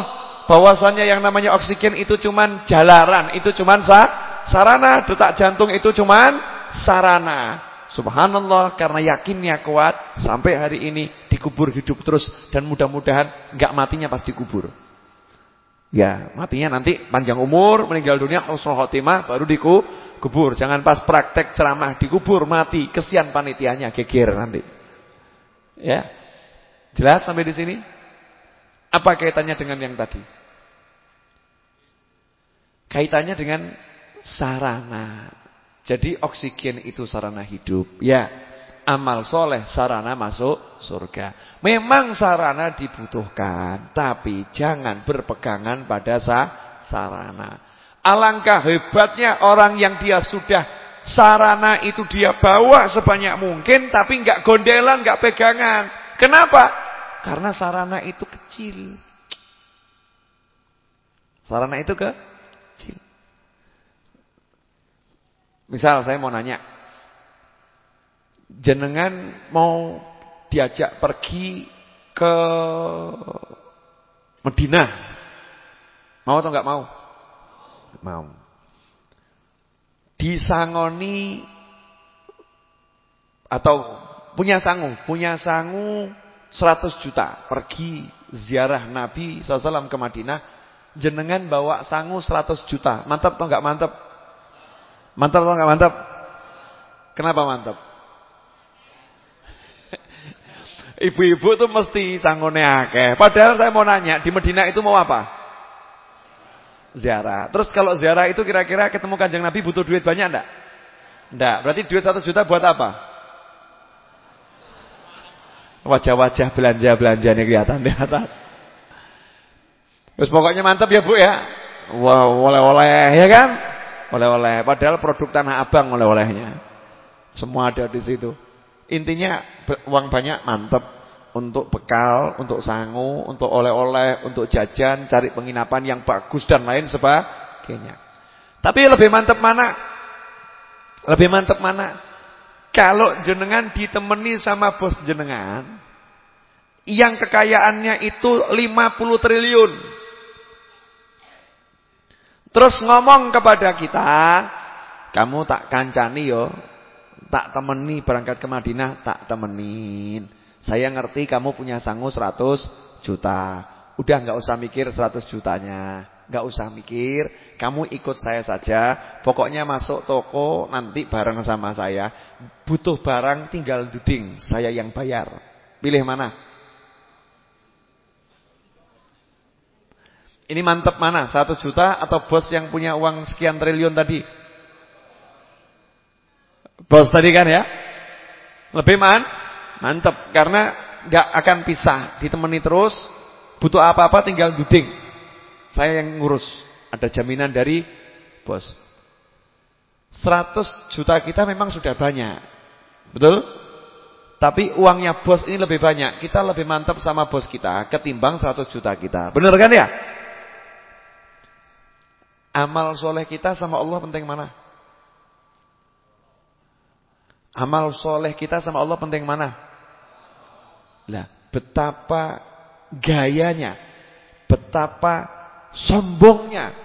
Bahwasannya yang namanya oksigen itu cuman jalaran, itu cuman sa sarana, detak jantung itu cuman sarana. Subhanallah karena yakinnya kuat sampai hari ini dikubur hidup terus dan mudah-mudahan enggak matinya pas dikubur. Ya, matinya nanti panjang umur, meninggal dunia husnul khotimah baru dikubur kubur. Jangan pas praktek ceramah dikubur mati, kesian panitianya geger nanti. Ya. Jelas sampai di sini? Apa kaitannya dengan yang tadi? Kaitannya dengan sarana. Jadi oksigen itu sarana hidup. Ya. Amal soleh sarana masuk surga. Memang sarana dibutuhkan. Tapi jangan berpegangan pada sa sarana. Alangkah hebatnya orang yang dia sudah sarana itu dia bawa sebanyak mungkin tapi enggak gondelan, enggak pegangan. Kenapa? Karena sarana itu kecil. Sarana itu ke kecil. Misal saya mau nanya. Jenengan mau diajak pergi ke Medina. Mau atau enggak mau? Mau. Disangoni atau punya sangu, punya sangu 100 juta pergi ziarah Nabi SAW ke Madinah, jenengan bawa sangu 100 juta. Mantap atau enggak mantap? Mantap atau enggak mantap? Kenapa mantap? *laughs* Ibu-ibu tuh mesti sangone akeh. Padahal saya mau nanya, di Medina itu mau apa? Ziarah. Terus kalau ziarah itu kira-kira ketemu kanjeng Nabi butuh duit banyak enggak? Enggak. Berarti duit satu juta buat apa? Wajah-wajah belanja-belanjanya kelihatan di atas. Terus pokoknya mantap ya Bu ya. Wah, oleh-oleh ya kan? Oleh-oleh. Padahal produk Tanah Abang oleh-olehnya. Semua ada di situ. Intinya uang banyak mantap untuk bekal, untuk sangu, untuk oleh-oleh, untuk jajan, cari penginapan yang bagus dan lain sebagainya. Tapi lebih mantap mana? Lebih mantap mana? Kalau jenengan ditemani sama bos jenengan yang kekayaannya itu 50 triliun. Terus ngomong kepada kita, kamu tak kancani yo, tak temeni berangkat ke Madinah, tak temenin. Saya ngerti kamu punya sangu 100 juta. Udah nggak usah mikir 100 jutanya. nggak usah mikir, kamu ikut saya saja. Pokoknya masuk toko nanti bareng sama saya. Butuh barang tinggal duding, saya yang bayar. Pilih mana? Ini mantep mana? 100 juta atau bos yang punya uang sekian triliun tadi? Bos tadi kan ya? Lebih man? Mantep karena nggak akan pisah, ditemani terus. Butuh apa-apa tinggal duding. Saya yang ngurus. Ada jaminan dari bos. 100 juta kita memang sudah banyak. Betul? Tapi uangnya bos ini lebih banyak. Kita lebih mantap sama bos kita ketimbang 100 juta kita. Benar kan ya? Amal soleh kita sama Allah penting mana? Amal soleh kita sama Allah penting mana? Lah, betapa gayanya, betapa sombongnya,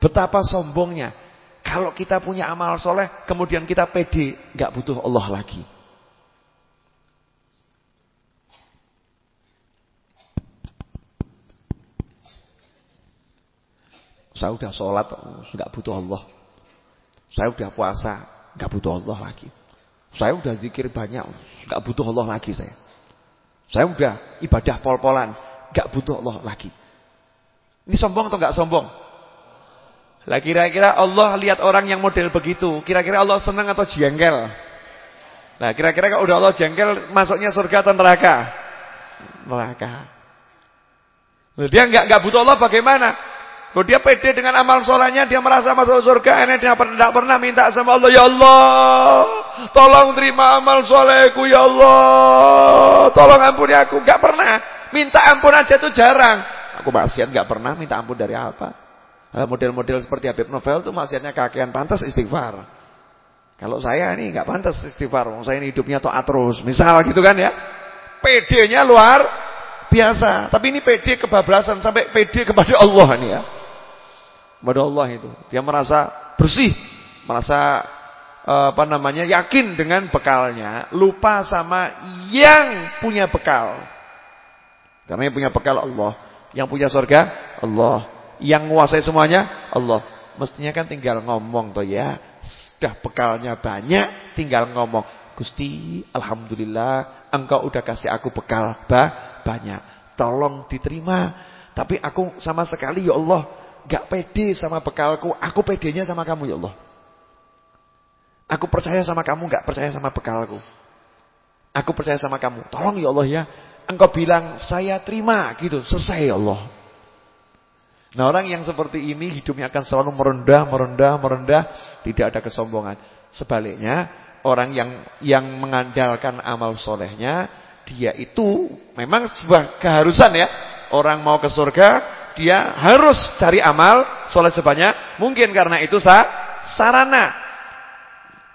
betapa sombongnya. Kalau kita punya amal soleh, kemudian kita pede, nggak butuh Allah lagi. Saya udah sholat, nggak butuh Allah. Saya udah puasa, nggak butuh Allah lagi. Saya udah zikir banyak, nggak butuh Allah lagi saya. Saya udah ibadah pol-polan, nggak butuh Allah lagi. Ini sombong atau nggak sombong? Lah kira-kira Allah lihat orang yang model begitu, kira-kira Allah senang atau jengkel? Nah, kira-kira kalau udah Allah jengkel, masuknya surga atau neraka? Neraka. Dia nggak nggak butuh Allah bagaimana? Kalau dia pede dengan amal solehnya, dia merasa masuk surga, ini dia tidak pernah minta sama Allah, Ya Allah, tolong terima amal solehku, Ya Allah, tolong ampuni aku. Gak pernah, minta ampun aja itu jarang. Aku maksiat gak pernah minta ampun dari apa. Model-model seperti Habib Novel itu maksiatnya kakean pantas istighfar. Kalau saya ini gak pantas istighfar, saya ini hidupnya to'at terus. Misal gitu kan ya. PD-nya luar biasa. Tapi ini PD kebablasan sampai PD kepada Allah ini ya kepada Allah itu. Dia merasa bersih, merasa apa namanya? yakin dengan bekalnya, lupa sama yang punya bekal. Karena yang punya bekal Allah, yang punya surga Allah, yang menguasai semuanya Allah. Mestinya kan tinggal ngomong toh ya. Sudah bekalnya banyak, tinggal ngomong. Gusti, alhamdulillah engkau udah kasih aku bekal bah, banyak. Tolong diterima. Tapi aku sama sekali ya Allah Gak pede sama bekalku, aku pedenya sama kamu ya Allah. Aku percaya sama kamu, gak percaya sama bekalku. Aku percaya sama kamu. Tolong ya Allah ya. Engkau bilang saya terima gitu, selesai ya Allah. Nah orang yang seperti ini hidupnya akan selalu merendah, merendah, merendah, tidak ada kesombongan. Sebaliknya orang yang yang mengandalkan amal solehnya, dia itu memang sebuah keharusan ya. Orang mau ke surga, dia harus cari amal soleh sebanyak mungkin karena itu sa sarana.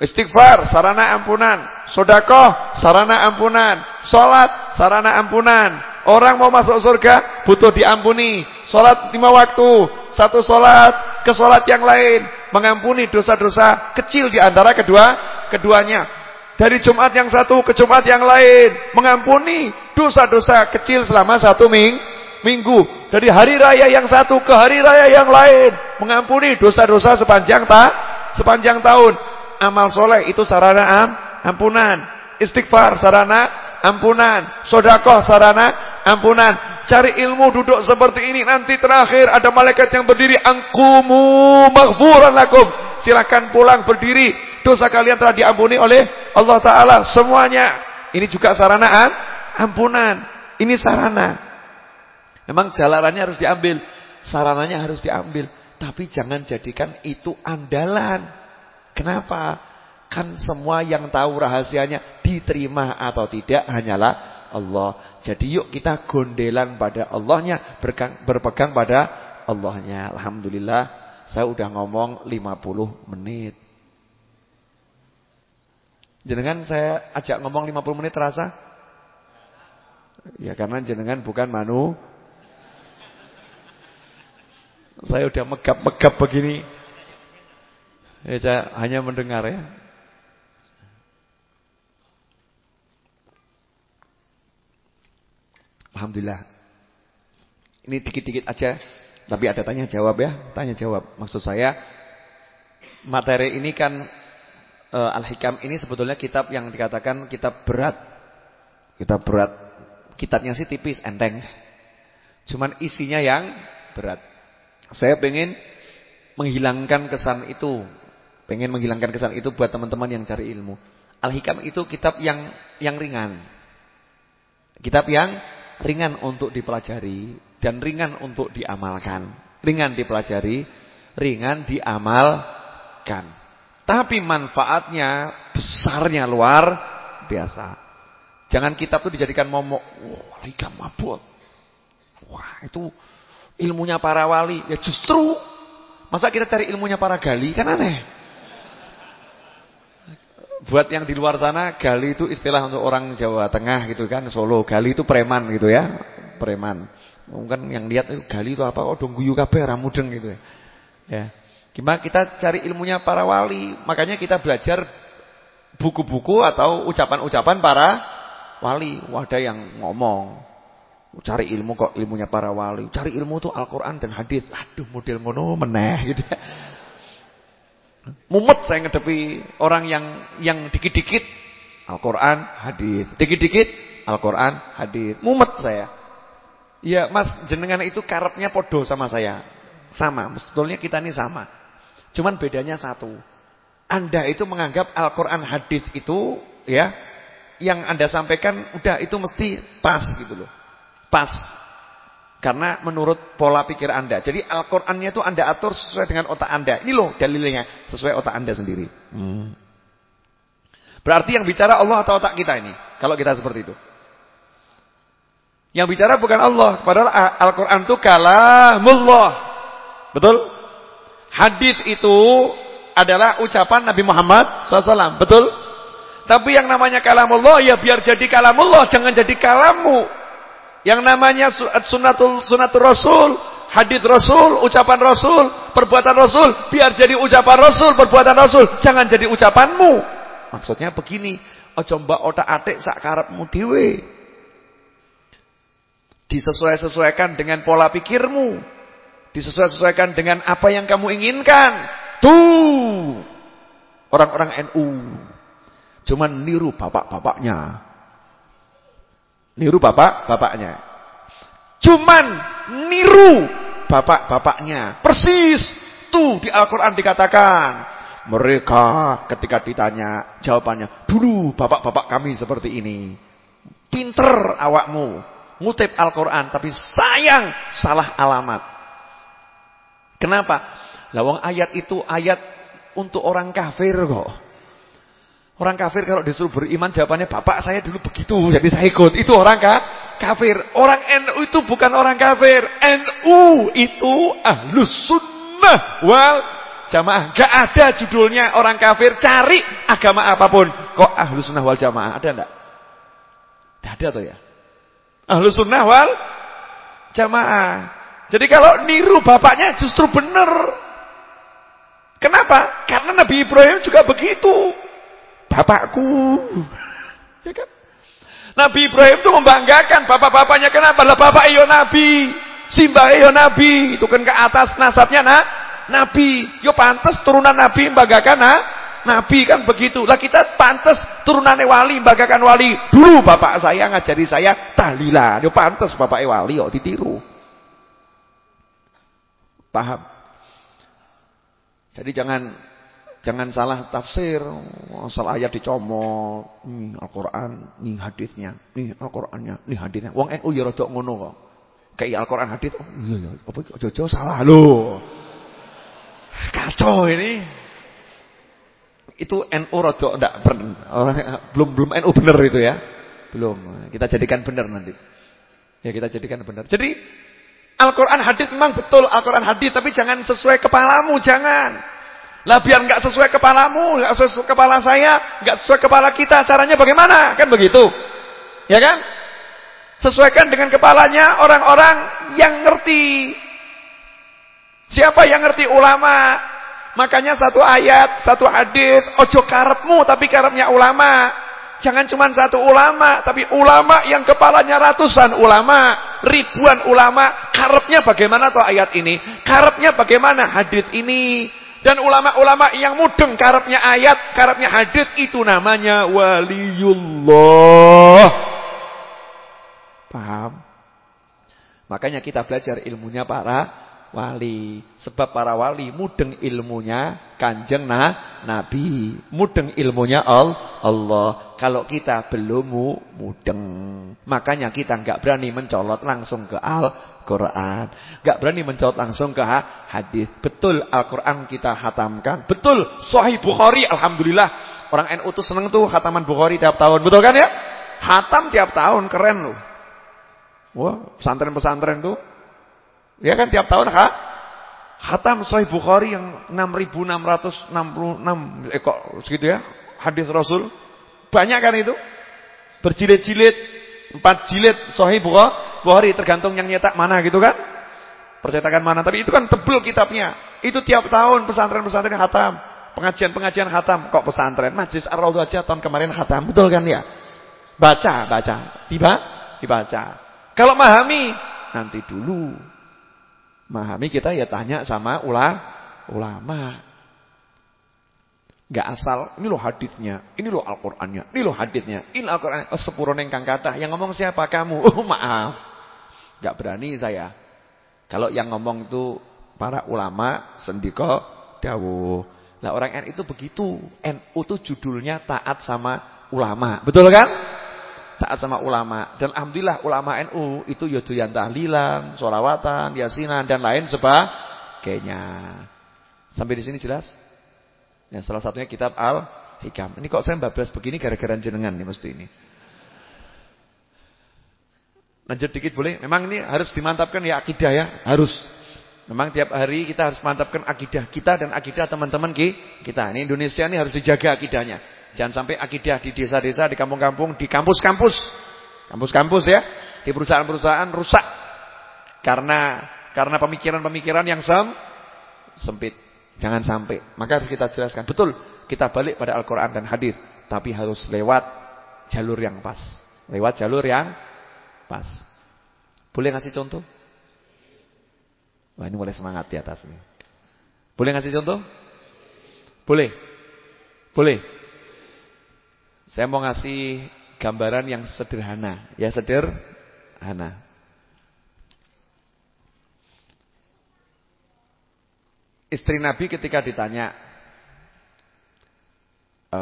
Istighfar, sarana ampunan. Sodakoh, sarana ampunan. Sholat, sarana ampunan. Orang mau masuk surga, butuh diampuni. Sholat lima waktu. Satu sholat ke sholat yang lain. Mengampuni dosa-dosa kecil di antara kedua keduanya. Dari Jumat yang satu ke Jumat yang lain. Mengampuni dosa-dosa kecil selama satu ming minggu dari hari raya yang satu ke hari raya yang lain, mengampuni dosa-dosa sepanjang ta sepanjang tahun. Amal soleh itu sarana am, ampunan, istighfar sarana ampunan, sodakoh sarana ampunan. Cari ilmu duduk seperti ini nanti terakhir ada malaikat yang berdiri angkumu maghfuran lakum. Silakan pulang berdiri. Dosa kalian telah diampuni oleh Allah taala semuanya. Ini juga sarana am, ampunan. Ini sarana Memang jalarannya harus diambil, sarananya harus diambil, tapi jangan jadikan itu andalan. Kenapa? Kan semua yang tahu rahasianya diterima atau tidak hanyalah Allah. Jadi yuk kita gondelan pada Allahnya, berpegang pada Allahnya. Alhamdulillah, saya udah ngomong 50 menit. Jenengan saya ajak ngomong 50 menit terasa? Ya karena jenengan bukan manu saya udah megap-megap begini. Ya, saya hanya mendengar ya. Alhamdulillah. Ini dikit-dikit aja, tapi ada tanya jawab ya, tanya jawab. Maksud saya materi ini kan uh, Al-Hikam ini sebetulnya kitab yang dikatakan kitab berat. Kita berat. Kitabnya sih tipis, enteng. Cuman isinya yang berat. Saya pengen menghilangkan kesan itu. Pengen menghilangkan kesan itu buat teman-teman yang cari ilmu. Al-Hikam itu kitab yang yang ringan. Kitab yang ringan untuk dipelajari dan ringan untuk diamalkan. Ringan dipelajari, ringan diamalkan. Tapi manfaatnya besarnya luar biasa. Jangan kitab itu dijadikan momok. Wah, Al-Hikam mabut. Wah, itu ilmunya para wali. Ya justru Masa kita cari ilmunya para gali kan aneh. Buat yang di luar sana, gali itu istilah untuk orang Jawa Tengah gitu kan, Solo. Gali itu preman gitu ya, preman. Mungkin yang lihat itu gali itu apa? Oh, dong guyu kabeh ramudeng gitu ya. Ya. Gimana kita cari ilmunya para wali? Makanya kita belajar buku-buku atau ucapan-ucapan para wali. Wadah yang ngomong Cari ilmu kok ilmunya para wali. Cari ilmu tuh Al-Qur'an dan hadis. Aduh, model ngono meneh gitu. Mumet saya ngedepi orang yang yang dikit-dikit Al-Qur'an, hadis. Dikit-dikit Al-Qur'an, hadis. Mumet saya. Ya, Mas, jenengan itu karepnya podo sama saya. Sama, sebetulnya kita ini sama. Cuman bedanya satu. Anda itu menganggap Al-Qur'an, hadis itu ya yang Anda sampaikan udah itu mesti pas gitu loh. Pas. Karena menurut pola pikir Anda. Jadi Al-Qur'annya itu Anda atur sesuai dengan otak Anda. Ini loh dalilnya, sesuai otak Anda sendiri. Hmm. Berarti yang bicara Allah atau otak kita ini? Kalau kita seperti itu. Yang bicara bukan Allah, padahal Al-Qur'an itu kalamullah. Betul? Hadis itu adalah ucapan Nabi Muhammad SAW. Betul? Tapi yang namanya kalamullah ya biar jadi kalamullah, jangan jadi kalamu. Yang namanya sunatul sunatul rasul, hadith rasul, ucapan rasul, perbuatan rasul, biar jadi ucapan rasul, perbuatan rasul, jangan jadi ucapanmu. Maksudnya begini, aja mbak otak-atik sak karepmu dhewe. Dengan pola pikirmu. Disesuaikan dengan apa yang kamu inginkan. Tuh. Orang-orang NU. Cuman niru bapak-bapaknya. Niru bapak-bapaknya. Cuman niru bapak-bapaknya. Persis. Tuh di Al-Quran dikatakan. Mereka ketika ditanya jawabannya. Dulu bapak-bapak kami seperti ini. Pinter awakmu. Ngutip Al-Quran. Tapi sayang salah alamat. Kenapa? Lawang ayat itu ayat untuk orang kafir kok. Orang kafir kalau disuruh beriman jawabannya bapak saya dulu begitu jadi saya ikut. Itu orang kah? kafir. Orang NU itu bukan orang kafir. NU itu ahlus sunnah wal jamaah. Gak ada judulnya orang kafir cari agama apa pun. Kok ahlus sunnah wal jamaah ada enggak? Tidak ada tuh ya. Ahlus sunnah wal jamaah. Jadi kalau niru bapaknya justru benar. Kenapa? Karena Nabi Ibrahim juga begitu bapakku. *laughs* Ya kan? Nabi Ibrahim itu membanggakan bapak-bapaknya kenapa? Lah bapak iyo nabi, simbah iyo nabi, itu kan ke atas nasabnya nak nabi. Yo pantas turunan nabi membanggakan nak nabi kan begitu. Lah kita pantas turunan wali membanggakan wali. Dulu bapak saya ngajari saya tahlilan. Yo pantas bapak wali yo ditiru. Paham? Jadi jangan Jangan salah tafsir, asal ayat dicomot, nih Al-Qur'an, nih hadisnya, nih Al-Qur'annya, nih hadisnya. Wong NU ya rada ngono kok. Kayak Al-Qur'an hadis, oh iya ya, apa jojo salah lho. Kacau ini. Itu NU rada ndak belum belum NU bener itu ya. Belum. Kita jadikan bener nanti. Ya kita jadikan bener. Jadi Al-Qur'an hadis memang betul Al-Qur'an hadis tapi jangan sesuai kepalamu, jangan. Lah biar nggak sesuai kepalamu, nggak sesuai kepala saya, nggak sesuai kepala kita, caranya bagaimana? Kan begitu. Ya kan? Sesuaikan dengan kepalanya orang-orang yang ngerti. Siapa yang ngerti ulama? Makanya satu ayat, satu hadis, ojo karepmu tapi karepnya ulama. Jangan cuma satu ulama, tapi ulama yang kepalanya ratusan ulama, ribuan ulama, karepnya bagaimana toh ayat ini? Karepnya bagaimana hadis ini? Dan ulama-ulama yang mudeng karepnya ayat, karepnya hadis itu namanya waliullah. Paham? Makanya kita belajar ilmunya para wali. Sebab para wali mudeng ilmunya kanjeng nah, Nabi. Mudeng ilmunya Allah. Kalau kita belum mudeng. Makanya kita enggak berani mencolot langsung ke Al-Quran. Enggak berani mencolot langsung ke hadis. Betul Al-Quran kita hatamkan. Betul Sahih Bukhari Alhamdulillah. Orang NU tuh seneng tuh hataman Bukhari tiap tahun. Betul kan ya? Hatam tiap tahun. Keren loh. Wah pesantren-pesantren tuh Ya kan tiap tahun ha? Hatam Sahih Bukhari yang 6666 eh kok segitu ya? Hadis Rasul. Banyak kan itu? Berjilid-jilid, empat jilid Sahih Bukhari tergantung yang nyetak mana gitu kan? Percetakan mana, tapi itu kan tebel kitabnya. Itu tiap tahun pesantren-pesantren hatam. Pengajian-pengajian hatam. Kok pesantren? Majlis Ar-Raudhah aja tahun kemarin hatam. Betul kan ya? Baca, baca. Tiba, dibaca. Kalau memahami nanti dulu Memahami kita ya tanya sama ulah, ulama. Gak asal, ini loh hadisnya, ini loh Al-Qur'annya, ini loh hadisnya, ini Al-Qur'an. Oh, sepuro nengkang kata, yang ngomong siapa kamu? *laughs* Oh, maaf. Gak berani saya. Kalau yang ngomong itu para ulama sendiko dawuh. Lah orang NU itu begitu. NU itu judulnya taat sama ulama. Betul kan? Taat sama ulama. Dan alhamdulillah ulama NU itu ya doyan tahlilan, sholawatan, yasinan dan lain sebagainya. Sampai di sini jelas? Ya, salah satunya kitab Al-Hikam. Ini kok saya bablas begini gara-gara jenengan nih mesti ini. Lanjut dikit boleh? Memang ini harus dimantapkan ya akidah ya, harus. Memang tiap hari kita harus mantapkan akidah kita dan akidah teman-teman kita. Ini Indonesia ini harus dijaga akidahnya. Jangan sampai akidah di desa-desa, di kampung-kampung, di kampus-kampus. Kampus-kampus ya, di perusahaan-perusahaan rusak. Karena karena pemikiran-pemikiran yang sem sempit. Jangan sampai. Maka harus kita jelaskan. Betul, kita balik pada Al-Qur'an dan hadis, tapi harus lewat jalur yang pas. Lewat jalur yang pas. Boleh ngasih contoh? Wah, ini mulai semangat di atas nih. Boleh ngasih contoh? Boleh. Boleh. Saya mau ngasih gambaran yang sederhana, ya sederhana. Istri Nabi ketika ditanya, e,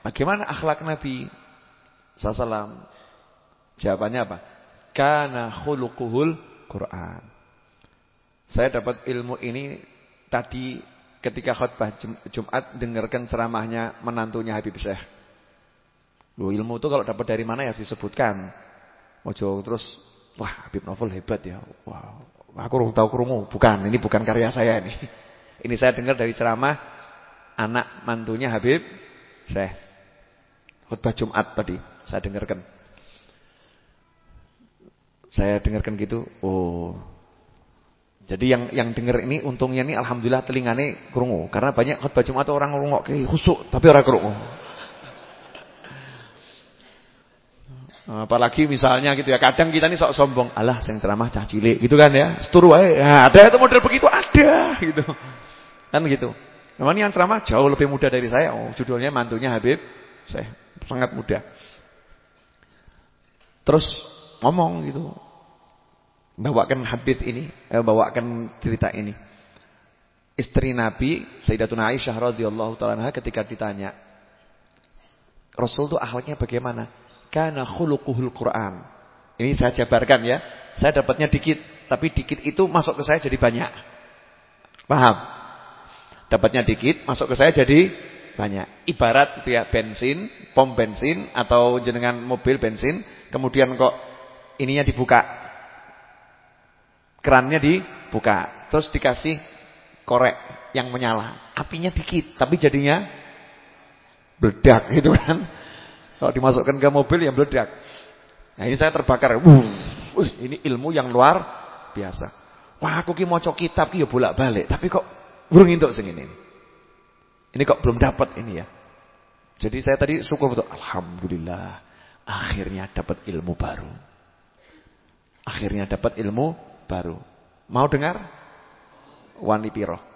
bagaimana akhlak Nabi Sallam? Jawabannya apa? Karena khuluquhul Quran. Saya dapat ilmu ini tadi ketika khutbah Jumat dengarkan ceramahnya menantunya Habib Syekh. Loh, ilmu itu kalau dapat dari mana ya disebutkan. Ojo terus wah Habib Novel hebat ya. Wah, aku tahu krungu. Bukan, ini bukan karya saya ini. *laughs* Ini saya dengar dari ceramah anak mantunya Habib Syekh. Khutbah Jumat tadi saya dengarkan. Saya dengarkan gitu. Oh. Jadi yang yang dengar ini untungnya ini alhamdulillah telingane krungu karena banyak khutbah Jumat orang ngrungokke khusuk tapi ora krungu. Apalagi misalnya gitu ya, kadang kita ini sok sombong, alah sing ceramah cah cilik gitu kan ya. Seturu wae. Nah, ada itu model begitu ada gitu. Kan gitu. Memang yang ceramah jauh lebih muda dari saya. Oh, judulnya mantunya Habib. Saya sangat muda. Terus ngomong gitu. Bawakan Habib ini, eh, bawakan cerita ini. Istri Nabi Sayyidatuna Aisyah radhiyallahu taala ketika ditanya, Rasul itu akhlaknya bagaimana? Kana khuluquhul Quran. Ini saya jabarkan ya. Saya dapatnya dikit, tapi dikit itu masuk ke saya jadi banyak. Paham? Dapatnya dikit, masuk ke saya jadi banyak. Ibarat itu ya bensin, pom bensin atau jenengan mobil bensin, kemudian kok ininya dibuka. Kerannya dibuka, terus dikasih korek yang menyala. Apinya dikit, tapi jadinya meledak gitu kan. Kalau dimasukkan ke mobil yang meledak. Nah ini saya terbakar. Wuh, ini ilmu yang luar biasa. Wah aku ki kitab ki ya bolak-balik, tapi kok burung entuk sing ini. Kok belum dapat ini ya. Jadi saya tadi syukur betul. Alhamdulillah. Akhirnya dapat ilmu baru. Akhirnya dapat ilmu baru. Mau dengar? Wani piro?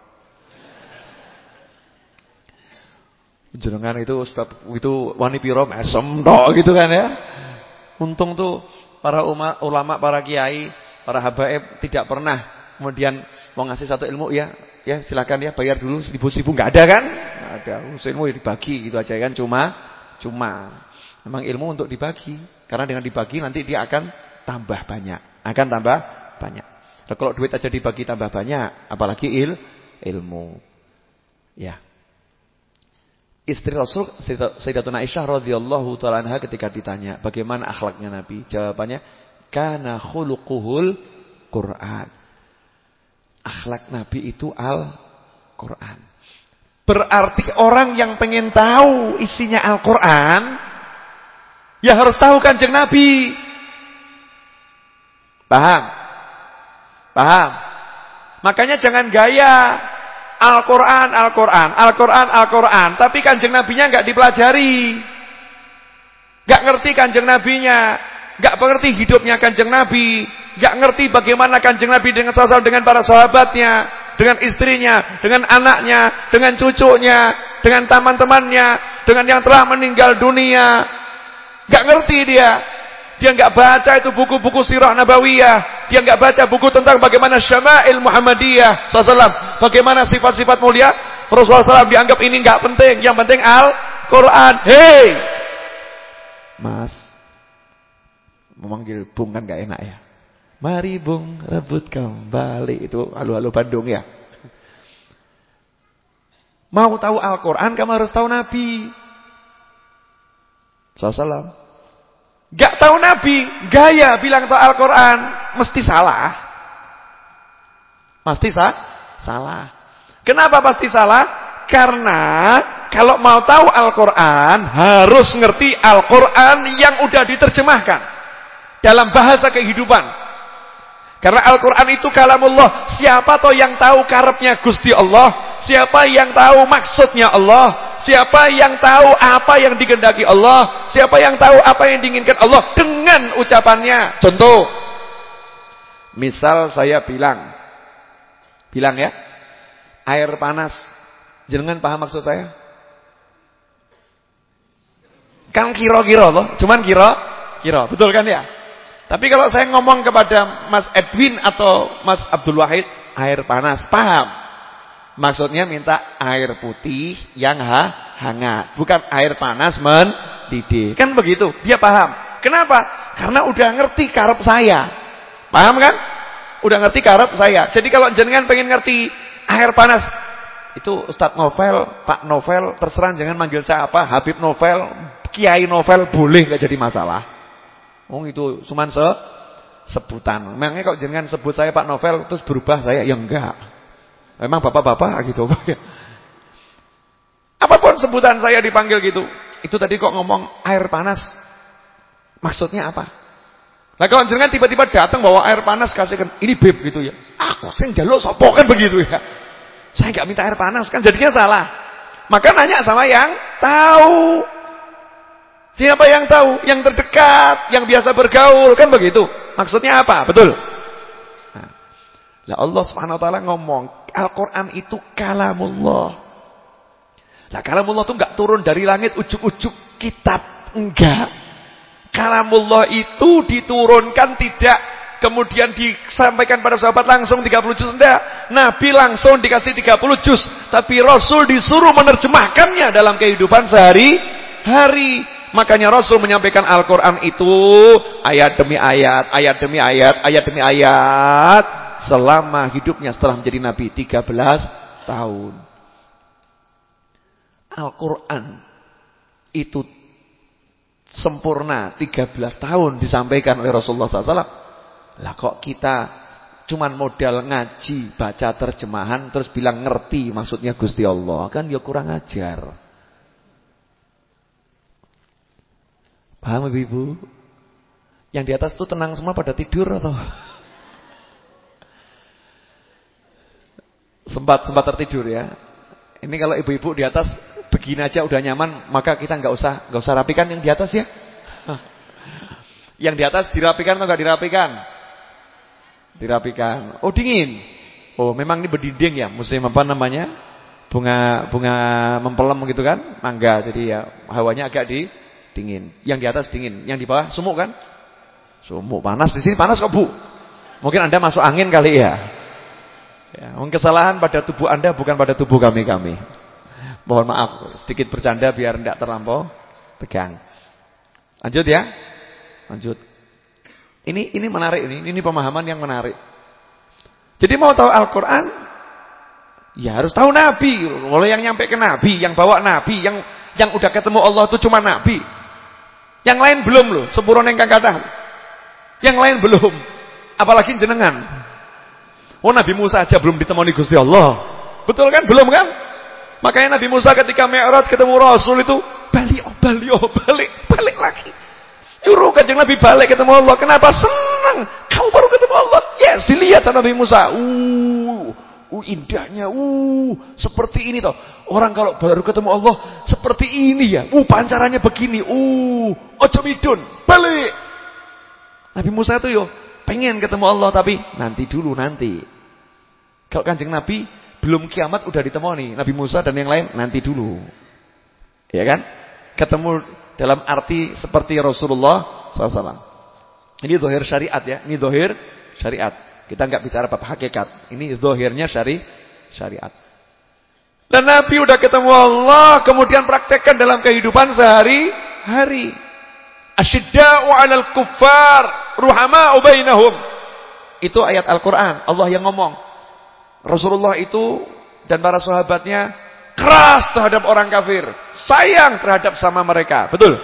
Jenengan itu sebab itu wani piro mesem tok gitu kan ya. Untung tuh para ulama, para kiai, para habaib tidak pernah kemudian mau ngasih satu ilmu ya, ya silakan ya bayar dulu seribu-seribu nggak ada kan? Nggak ada. Ilmu ya dibagi gitu aja kan cuma cuma memang ilmu untuk dibagi. Karena dengan dibagi nanti dia akan tambah banyak, akan tambah banyak. Nah, kalau duit aja dibagi tambah banyak, apalagi il ilmu. Ya. Istri Rasul Sayyidatuna Aisyah radhiyallahu taala anha ketika ditanya, bagaimana akhlaknya Nabi? Jawabannya, kana khuluquhul Quran. Akhlak Nabi itu Al-Qur'an. Berarti orang yang pengen tahu isinya Al-Qur'an ya harus tahu Kanjeng Nabi. Paham? Paham? Makanya jangan gaya Al-Quran, Al-Quran, Al-Quran, Al-Quran. Tapi kanjeng nabinya nggak dipelajari. nggak ngerti kanjeng nabinya. nggak mengerti hidupnya kanjeng nabi. nggak ngerti bagaimana kanjeng nabi dengan sosial dengan para sahabatnya. Dengan istrinya, dengan anaknya, dengan cucunya, dengan teman-temannya, dengan yang telah meninggal dunia. nggak ngerti dia. Dia nggak baca itu buku-buku sirah nabawiyah. Dia nggak baca buku tentang bagaimana syama'il Muhammadiyah sallallahu Bagaimana sifat-sifat mulia Rasulullah SAW dianggap ini nggak penting. Yang penting Al-Qur'an. Hei. Mas. Memanggil Bung kan nggak enak ya. Mari Bung rebut kembali. Itu halo-halo Bandung ya. Mau tahu Al-Quran kamu harus tahu Nabi. Sallallahu Gak tahu Nabi, gaya bilang tahu Al-Quran, mesti salah. Pasti sah? salah. Kenapa pasti salah? Karena kalau mau tahu Al-Quran, harus ngerti Al-Quran yang udah diterjemahkan. Dalam bahasa kehidupan. Karena Al-Quran itu kalamullah. Siapa toh yang tahu karepnya Gusti Allah? Siapa yang tahu maksudnya Allah? Siapa yang tahu apa yang digendaki Allah? Siapa yang tahu apa yang diinginkan Allah dengan ucapannya? Contoh. Misal saya bilang. Bilang ya. Air panas. Jangan paham maksud saya? Kan kira-kira loh. Cuman kira-kira. Betul kan ya? Tapi kalau saya ngomong kepada Mas Edwin atau Mas Abdul Wahid. Air panas. Paham? Maksudnya minta air putih yang ha hangat, bukan air panas mendidih. Kan begitu, dia paham. Kenapa? Karena udah ngerti karep saya. Paham kan? Udah ngerti karep saya. Jadi kalau jenengan pengen ngerti air panas, itu Ustadz Novel, Pak Novel, terserah jangan manggil saya apa, Habib Novel, Kiai Novel boleh nggak jadi masalah. Oh itu cuman se sebutan. Memangnya kalau jenengan sebut saya Pak Novel terus berubah saya, ya enggak. Memang bapak-bapak gitu. Apa pun sebutan saya dipanggil gitu. Itu tadi kok ngomong air panas. Maksudnya apa? Nah kalau jenengan tiba-tiba datang bawa air panas kasihkan ini beb gitu ya. Aku sing jaluk sapa kan begitu ya. Saya nggak minta air panas kan jadinya salah. Maka nanya sama yang tahu. Siapa yang tahu? Yang terdekat, yang biasa bergaul kan begitu. Maksudnya apa? Betul. Nah, Allah Subhanahu wa taala ngomong, Al-Quran itu kalamullah. Nah kalamullah itu enggak turun dari langit ujuk-ujuk kitab. Enggak. Kalamullah itu diturunkan tidak kemudian disampaikan pada sahabat langsung 30 juz enggak. Nabi langsung dikasih 30 juz, tapi Rasul disuruh menerjemahkannya dalam kehidupan sehari-hari. Makanya Rasul menyampaikan Al-Qur'an itu ayat demi ayat, ayat demi ayat, ayat demi ayat selama hidupnya setelah menjadi nabi 13 tahun. Al-Qur'an itu sempurna 13 tahun disampaikan oleh Rasulullah SAW. Lah kok kita cuman modal ngaji, baca terjemahan terus bilang ngerti maksudnya Gusti Allah, kan ya kurang ajar. Paham Ibu? Yang di atas itu tenang semua pada tidur atau? sempat sempat tertidur ya. Ini kalau ibu-ibu di atas begini aja udah nyaman, maka kita nggak usah nggak usah rapikan yang di atas ya. *laughs* Yang di atas dirapikan atau nggak dirapikan? Dirapikan. Oh dingin. Oh memang ini berdinding ya, musim apa namanya? Bunga bunga mempelem gitu kan, mangga. Jadi ya hawanya agak di dingin. Yang di atas dingin, yang di bawah sumuk kan? Sumuk panas di sini panas kok, Bu. Mungkin Anda masuk angin kali ya. Ya, mungkin kesalahan pada tubuh Anda bukan pada tubuh kami-kami. Mohon maaf, sedikit bercanda biar tidak terlampau tegang. Lanjut ya. Lanjut. Ini ini menarik ini, ini pemahaman yang menarik. Jadi mau tahu Al-Qur'an ya harus tahu nabi. Kalau yang nyampe ke nabi, yang bawa nabi, yang yang udah ketemu Allah itu cuma nabi. Yang lain belum loh, sepuro yang kata. Yang lain belum. Apalagi jenengan. Oh Nabi Musa aja belum ditemani Gusti Allah. Betul kan? Belum kan? Makanya Nabi Musa ketika Mi'raj ketemu Rasul itu balik, oh balik, oh balik, balik lagi. Nyuruh kanjeng Nabi balik ketemu Allah. Kenapa? Senang. Kamu baru ketemu Allah. Yes, dilihat sama Nabi Musa. Uh, uh indahnya. Uh, seperti ini toh. Orang kalau baru ketemu Allah seperti ini ya. Uh, pancarannya begini. Uh, ojo midun. Balik. Nabi Musa itu yo pengen ketemu Allah tapi nanti dulu nanti. Kalau kanjeng Nabi belum kiamat udah ditemani Nabi Musa dan yang lain nanti dulu. Ya kan? Ketemu dalam arti seperti Rasulullah SAW. Ini dohir syariat ya. Ini dohir syariat. Kita nggak bicara bab hakikat. Ini dohirnya syari syariat. Dan Nabi udah ketemu Allah, kemudian praktekkan dalam kehidupan sehari-hari. Asyidda'u 'alal kuffar, ruhama'u bainahum. Itu ayat Al-Qur'an, Allah yang ngomong. Rasulullah itu dan para sahabatnya keras terhadap orang kafir, sayang terhadap sama mereka. Betul?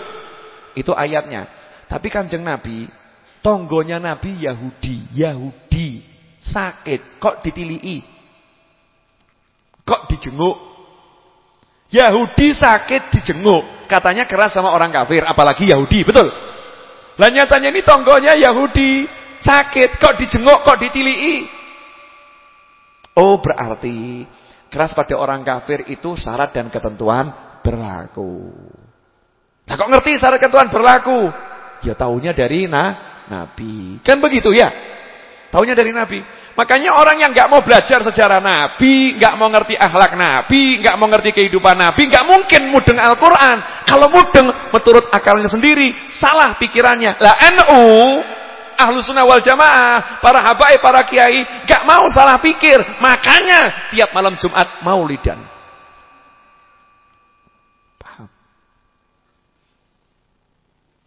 Itu ayatnya. Tapi Kanjeng Nabi, tonggonya Nabi Yahudi, Yahudi sakit, kok ditilii? Kok dijenguk? Yahudi sakit dijenguk, katanya keras sama orang kafir, apalagi Yahudi, betul? Lah nyatanya ini tonggonya Yahudi, sakit, kok dijenguk, kok ditilii? Oh berarti keras pada orang kafir itu syarat dan ketentuan berlaku. Nah kok ngerti syarat ketentuan berlaku? Ya tahunya dari nah, Nabi. Kan begitu ya? Tahunya dari Nabi. Makanya orang yang nggak mau belajar sejarah Nabi, nggak mau ngerti akhlak Nabi, nggak mau ngerti kehidupan Nabi, nggak mungkin mudeng Al-Quran. Kalau mudeng, menurut akalnya sendiri, salah pikirannya. Lah NU ahlu sunnah wal jamaah, para habaib, para kiai, gak mau salah pikir. Makanya tiap malam Jumat maulidan. Paham?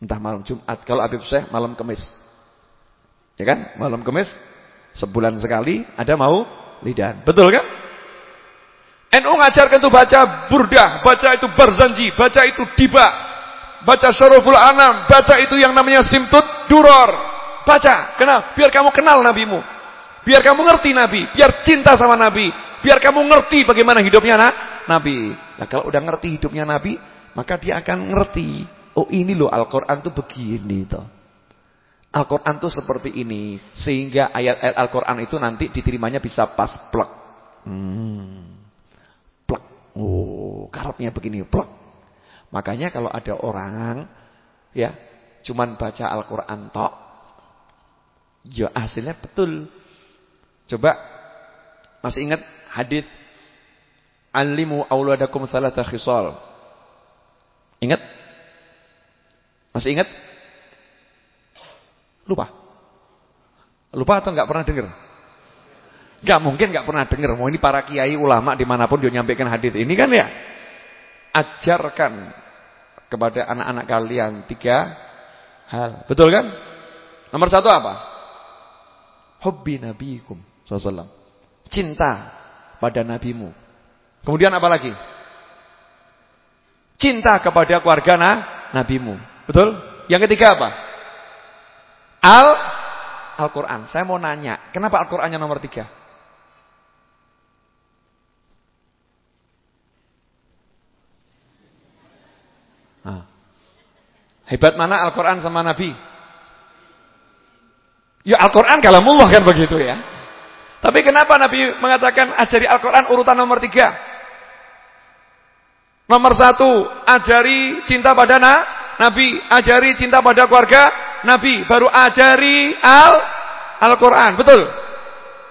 Entah malam Jumat, kalau Habib Syekh malam Kemis. Ya kan? Malam Kemis, sebulan sekali ada mau lidan. Betul kan? NU ngajarkan itu baca burdah, baca itu barzanji, baca itu diba, baca syaruful anam, baca itu yang namanya simtut duror. Baca, kenal, biar kamu kenal nabimu. Biar kamu ngerti nabi, biar cinta sama nabi, biar kamu ngerti bagaimana hidupnya nah, nabi. Nah, kalau udah ngerti hidupnya nabi, maka dia akan ngerti, oh ini loh Al-Qur'an tuh begini toh. Al-Qur'an tuh seperti ini, sehingga ayat-ayat Al-Qur'an itu nanti diterimanya bisa pas plek. Hmm. Plek. Oh, karepnya begini, plek. Makanya kalau ada orang ya, cuman baca Al-Qur'an tok Ya hasilnya betul. Coba masih ingat hadis Alimu auladakum salata khisal. Ingat? Masih ingat? Lupa. Lupa atau enggak pernah dengar? Enggak mungkin enggak pernah dengar. Mau ini para kiai ulama di mana pun dia nyampaikan hadis ini kan ya. Ajarkan kepada anak-anak kalian tiga hal. Betul kan? Nomor satu apa? Hubbi nabiikum sallallahu Cinta pada nabimu. Kemudian apa lagi? Cinta kepada keluarga nah, nabimu. Betul? Yang ketiga apa? Al Al-Qur'an. Saya mau nanya, kenapa Al-Qur'annya nomor tiga? Nah. Hebat mana Al-Qur'an sama Nabi? Ya Al-Quran kalamullah kan begitu ya. Tapi kenapa Nabi mengatakan ajari Al-Quran urutan nomor tiga? Nomor satu, ajari cinta pada na, Nabi. Ajari cinta pada keluarga Nabi. Baru ajari Al-Quran. Al Betul?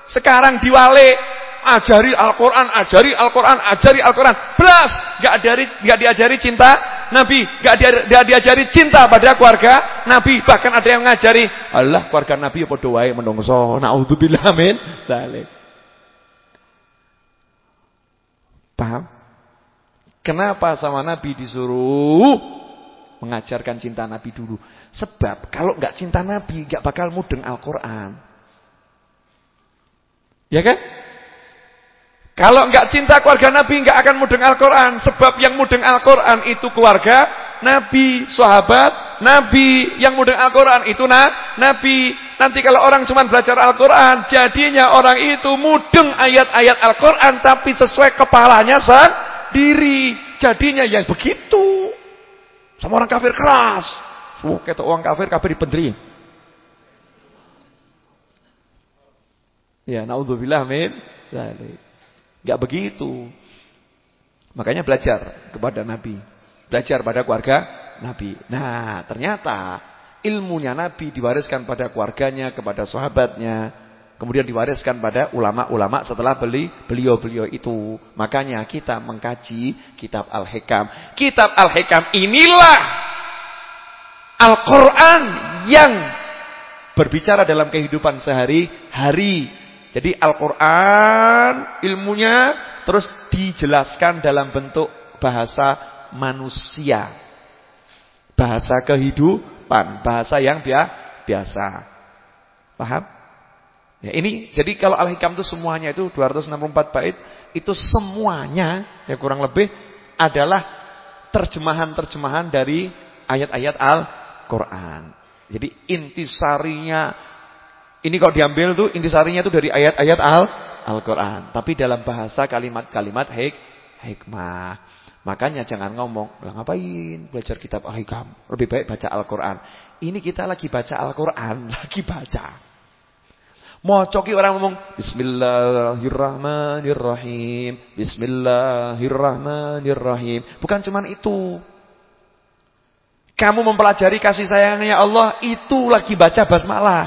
Sekarang diwale ajari Al-Quran, ajari Al-Quran, ajari Al-Quran. Belas, gak, ajari, gak diajari cinta Nabi, enggak dia, dia diajari cinta pada keluarga Nabi, bahkan ada yang ngajari, Allah keluarga Nabi apa doae menungso. Nauzubillah min dzalik. Paham? Kenapa sama Nabi disuruh mengajarkan cinta Nabi dulu? Sebab kalau enggak cinta Nabi, enggak bakal mudeng Al-Qur'an. Ya kan? Kalau enggak cinta keluarga Nabi enggak akan mudeng Al-Qur'an, sebab yang mudeng Al-Qur'an itu keluarga Nabi, sahabat Nabi, yang mudeng Al-Qur'an itu nah, Nabi. Nanti kalau orang cuma belajar Al-Qur'an, jadinya orang itu mudeng ayat-ayat Al-Qur'an tapi sesuai kepalanya sendiri. Jadinya yang begitu. Sama orang kafir keras. Oh, kata orang kafir, kafir dipendri. Ya, naudzubillah min dzalik. Enggak begitu. Makanya belajar kepada Nabi. Belajar pada keluarga Nabi. Nah, ternyata ilmunya Nabi diwariskan pada keluarganya, kepada sahabatnya, kemudian diwariskan pada ulama-ulama setelah beli beliau-beliau itu. Makanya kita mengkaji kitab Al-Hikam. Kitab Al-Hikam inilah Al-Qur'an yang berbicara dalam kehidupan sehari-hari jadi Al-Quran ilmunya terus dijelaskan dalam bentuk bahasa manusia. Bahasa kehidupan, bahasa yang biasa. Paham? Ya, ini jadi kalau Al-Hikam itu semuanya itu 264 bait itu semuanya ya kurang lebih adalah terjemahan-terjemahan dari ayat-ayat Al-Qur'an. Jadi intisarinya ini kalau diambil tuh intisarinya tuh dari ayat-ayat Al Al-Qur'an, tapi dalam bahasa kalimat-kalimat hik hikmah. Makanya jangan ngomong, "Lah ngapain belajar kitab Al-Hikam? Lebih baik baca Al-Qur'an." Ini kita lagi baca Al-Qur'an, *laughs* lagi baca. Mau coki orang ngomong Bismillahirrahmanirrahim Bismillahirrahmanirrahim Bukan cuman itu Kamu mempelajari kasih sayangnya Allah Itu lagi baca basmalah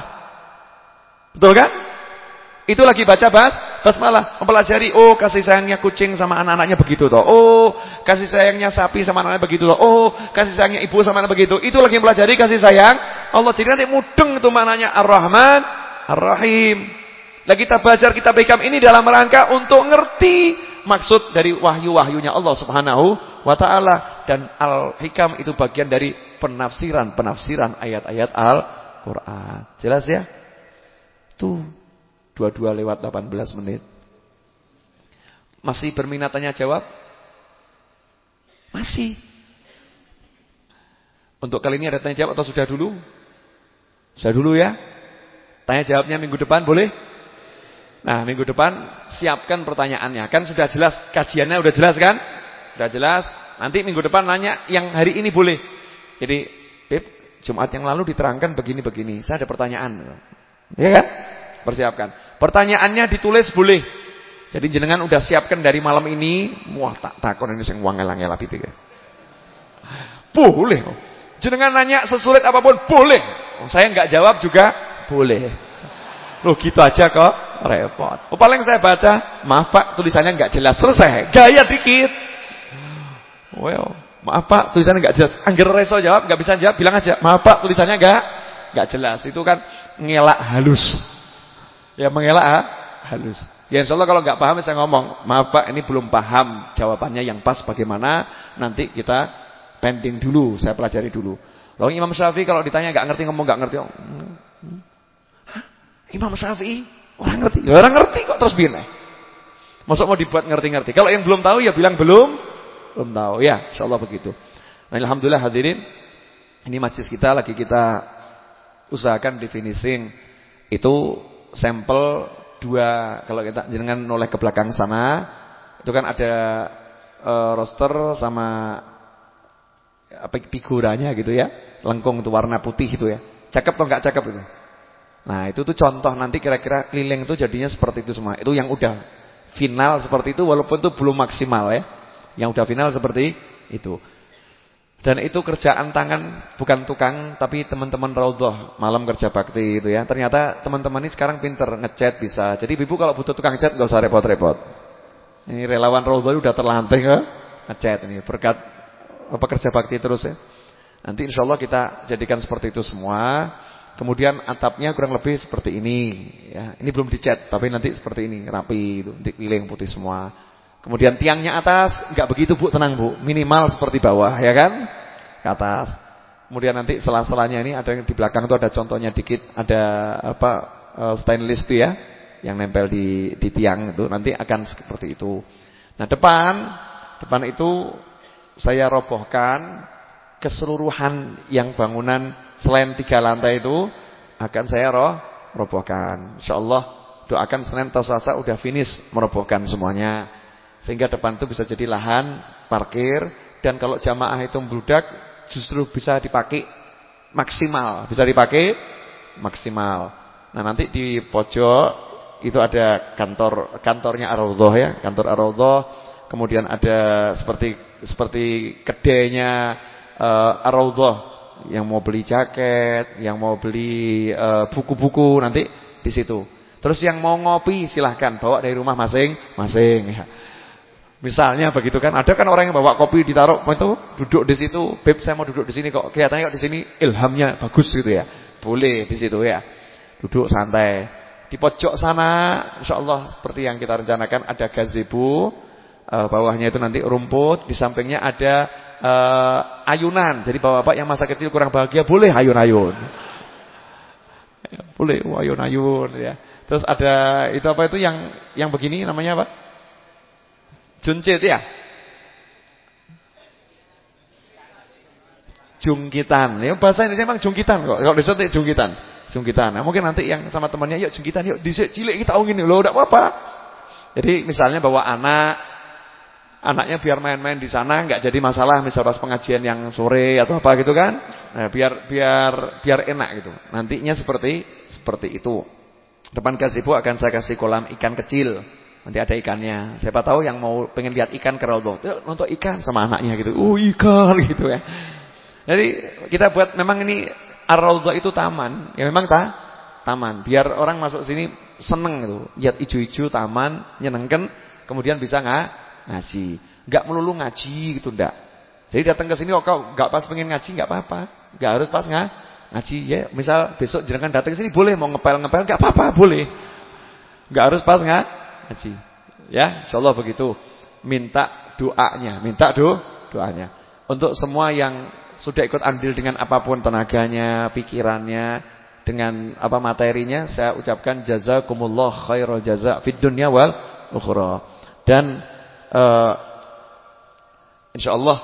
Betul kan? Itu lagi baca bas basmalah, mempelajari oh kasih sayangnya kucing sama anak-anaknya begitu toh. Oh, kasih sayangnya sapi sama anak-anaknya begitu toh. Oh, kasih sayangnya ibu sama anak begitu. Itu lagi mempelajari kasih sayang Allah. Jadi nanti mudeng itu mananya Ar-Rahman, Ar-Rahim. Lagi kita belajar kitab hikam ini dalam rangka untuk ngerti maksud dari wahyu-wahyunya Allah Subhanahu wa taala dan Al-Hikam itu bagian dari penafsiran-penafsiran ayat-ayat Al-Qur'an. Jelas ya? Tuh, dua-dua lewat 18 menit. Masih berminat tanya jawab? Masih. Untuk kali ini ada tanya jawab atau sudah dulu? Sudah dulu ya? Tanya jawabnya minggu depan boleh? Nah minggu depan siapkan pertanyaannya. Kan sudah jelas kajiannya udah jelas kan? Sudah jelas. Nanti minggu depan nanya yang hari ini boleh. Jadi, Beb, Jumat yang lalu diterangkan begini-begini. Saya ada pertanyaan. Ya kan? Persiapkan. Pertanyaannya ditulis boleh. Jadi jenengan udah siapkan dari malam ini, wah tak takon ini sing wangel-angel pipi. Boleh. Jenengan nanya sesulit apa pun boleh. Saya nggak jawab juga boleh. Loh gitu aja kok repot. Oh, paling saya baca, maaf Pak tulisannya nggak jelas. Selesai. Gaya dikit. Well, maaf Pak tulisannya nggak jelas. Angger reso jawab nggak bisa jawab, bilang aja, maaf Pak tulisannya nggak nggak jelas. Itu kan ngelak halus. Ya mengelak ha? halus. Ya insya Allah kalau nggak paham saya ngomong, maaf Pak ini belum paham jawabannya yang pas bagaimana nanti kita pending dulu, saya pelajari dulu. Lalu Imam Syafi'i kalau ditanya nggak ngerti ngomong nggak ngerti. Oh, Hah? Imam Syafi'i orang ngerti, orang ngerti kok terus bilang. Masuk mau dibuat ngerti-ngerti. Kalau yang belum tahu ya bilang belum, belum tahu. Ya, insya Allah begitu. Nah, alhamdulillah hadirin, ini masjid kita lagi kita usahakan di finishing itu sampel dua kalau kita jenengan noleh ke belakang sana itu kan ada e, roster sama apa figuranya gitu ya lengkung itu warna putih itu ya cakep atau enggak cakep itu nah itu tuh contoh nanti kira-kira keliling itu jadinya seperti itu semua itu yang udah final seperti itu walaupun itu belum maksimal ya yang udah final seperti itu dan itu kerjaan tangan bukan tukang tapi teman-teman raudhah malam kerja bakti itu ya. Ternyata teman-teman ini sekarang pinter ngecat bisa. Jadi ibu kalau butuh tukang cat nggak usah repot-repot. Ini relawan raudhah udah terlanting ke ngecat ini berkat pekerja bakti terus ya. Nanti insya Allah kita jadikan seperti itu semua. Kemudian atapnya kurang lebih seperti ini ya. Ini belum dicat tapi nanti seperti ini, rapi itu, dikeliling putih semua. Kemudian tiangnya atas, enggak begitu Bu, tenang Bu. Minimal seperti bawah ya kan? Ke atas. Kemudian nanti sela-selanya ini ada yang di belakang itu ada contohnya dikit, ada apa uh, stainless itu ya yang nempel di di tiang itu nanti akan seperti itu. Nah, depan depan itu saya robohkan keseluruhan yang bangunan selain tiga lantai itu akan saya roh robohkan. Insyaallah doakan Senin atau Selasa udah finish merobohkan semuanya. Sehingga depan itu bisa jadi lahan parkir dan kalau jamaah itu membludak justru bisa dipakai maksimal, bisa dipakai maksimal. Nah, nanti di pojok itu ada kantor kantornya Ar-Raudhah ya, kantor Ar-Raudhah. Kemudian ada seperti seperti kedainya uh, Ar-Raudhah yang mau beli jaket, yang mau beli eh, buku-buku uh, nanti di situ. Terus yang mau ngopi silahkan bawa dari rumah masing-masing ya. Misalnya begitu kan, ada kan orang yang bawa kopi ditaruh itu duduk di situ, "Beb, saya mau duduk di sini kok. Kelihatannya kok di sini ilhamnya bagus gitu ya." Boleh di situ ya. Duduk santai. Di pojok sana insyaallah seperti yang kita rencanakan ada gazebo, uh, bawahnya itu nanti rumput, di sampingnya ada uh, ayunan. Jadi bapak-bapak yang masa kecil kurang bahagia boleh ayun-ayun. Ya, boleh ayun-ayun ya. Terus ada itu apa itu yang yang begini namanya apa? Juncit ya? Jungkitan. Ya bahasa Indonesia memang jungkitan kok. Kalau disebut jungkitan jungkitan. Nah, mungkin nanti yang sama temannya, yuk jungkitan, yuk disik cilik kita ongin loh, enggak apa-apa. Jadi misalnya bawa anak, anaknya biar main-main di sana enggak jadi masalah misal pas pengajian yang sore atau apa gitu kan. Nah, biar biar biar enak gitu. Nantinya seperti seperti itu. Depan gazebo akan saya kasih kolam ikan kecil. Nanti ada ikannya. Siapa tahu yang mau pengen lihat ikan ke nonton ikan sama anaknya gitu. Oh, ikan *laughs* gitu ya. Jadi kita buat memang ini Ar-Raudhah itu taman, ya memang ta taman. Biar orang masuk sini seneng itu, lihat ijo-ijo taman, nyenengkan, kemudian bisa nggak ngaji. Enggak melulu ngaji gitu ndak. Jadi datang ke sini kok enggak pas pengen ngaji enggak apa-apa. Enggak harus pas nggak ngaji ya. Misal besok jangan datang ke sini boleh mau ngepel-ngepel enggak apa-apa, boleh. Enggak harus pas nggak ngaji. Ya, insyaallah begitu. Minta doanya, minta do doanya. Untuk semua yang sudah ikut andil dengan apa pun tenaganya, pikirannya, dengan apa materinya, saya ucapkan jazakumullah khairal jaza fid dunya wal ukhra. Dan uh, insyaallah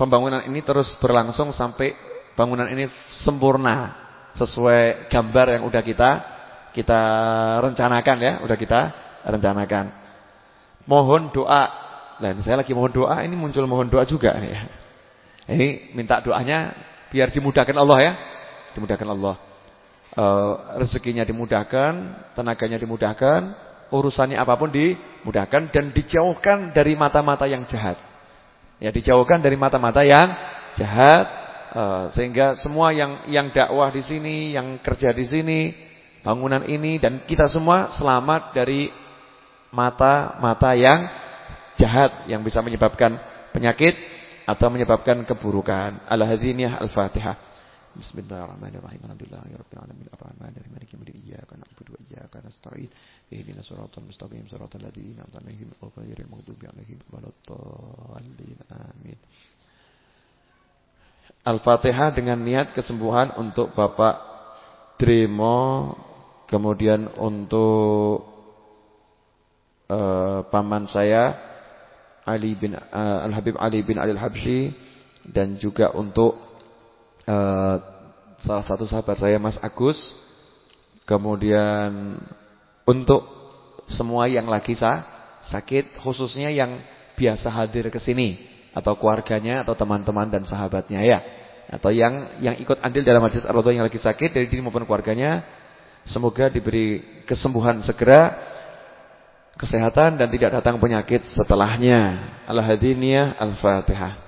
pembangunan ini terus berlangsung sampai bangunan ini sempurna sesuai gambar yang udah kita kita rencanakan ya, udah kita rencanakan. Mohon doa. Lain saya lagi mohon doa, ini muncul mohon doa juga nih ya. Ini minta doanya biar dimudahkan Allah ya. Dimudahkan Allah. E, rezekinya dimudahkan, tenaganya dimudahkan, urusannya apa pun dimudahkan dan dijauhkan dari mata-mata yang jahat. Ya, dijauhkan dari mata-mata yang jahat e, sehingga semua yang yang dakwah di sini, yang kerja di sini, bangunan ini dan kita semua selamat dari mata-mata yang jahat yang bisa menyebabkan penyakit atau menyebabkan keburukan. Al-Hadziniyah Al-Fatihah. Bismillahirrahmanirrahim. Alhamdulillahirabbil alamin arrahmanirrahim maliki yaumiddin iyyaka na'budu wa iyyaka nasta'in. Ihdinas siratal mustaqim siratal ladzina an'amta 'alaihim ghairil maghdubi 'alaihim waladdallin. Amin. Al-Fatihah dengan niat kesembuhan untuk Bapak Dremo kemudian untuk uh, paman saya Ali bin uh, Al-Habib Ali bin Ali Al-Habsyi dan juga untuk uh, salah satu sahabat saya Mas Agus. Kemudian untuk semua yang lagi sah, sakit khususnya yang biasa hadir ke sini atau keluarganya atau teman-teman dan sahabatnya ya. Atau yang yang ikut andil dalam majlis ar yang lagi sakit dari diri maupun keluarganya semoga diberi kesembuhan segera kesehatan dan tidak datang penyakit setelahnya. Al-Hadiniyah Al-Fatihah.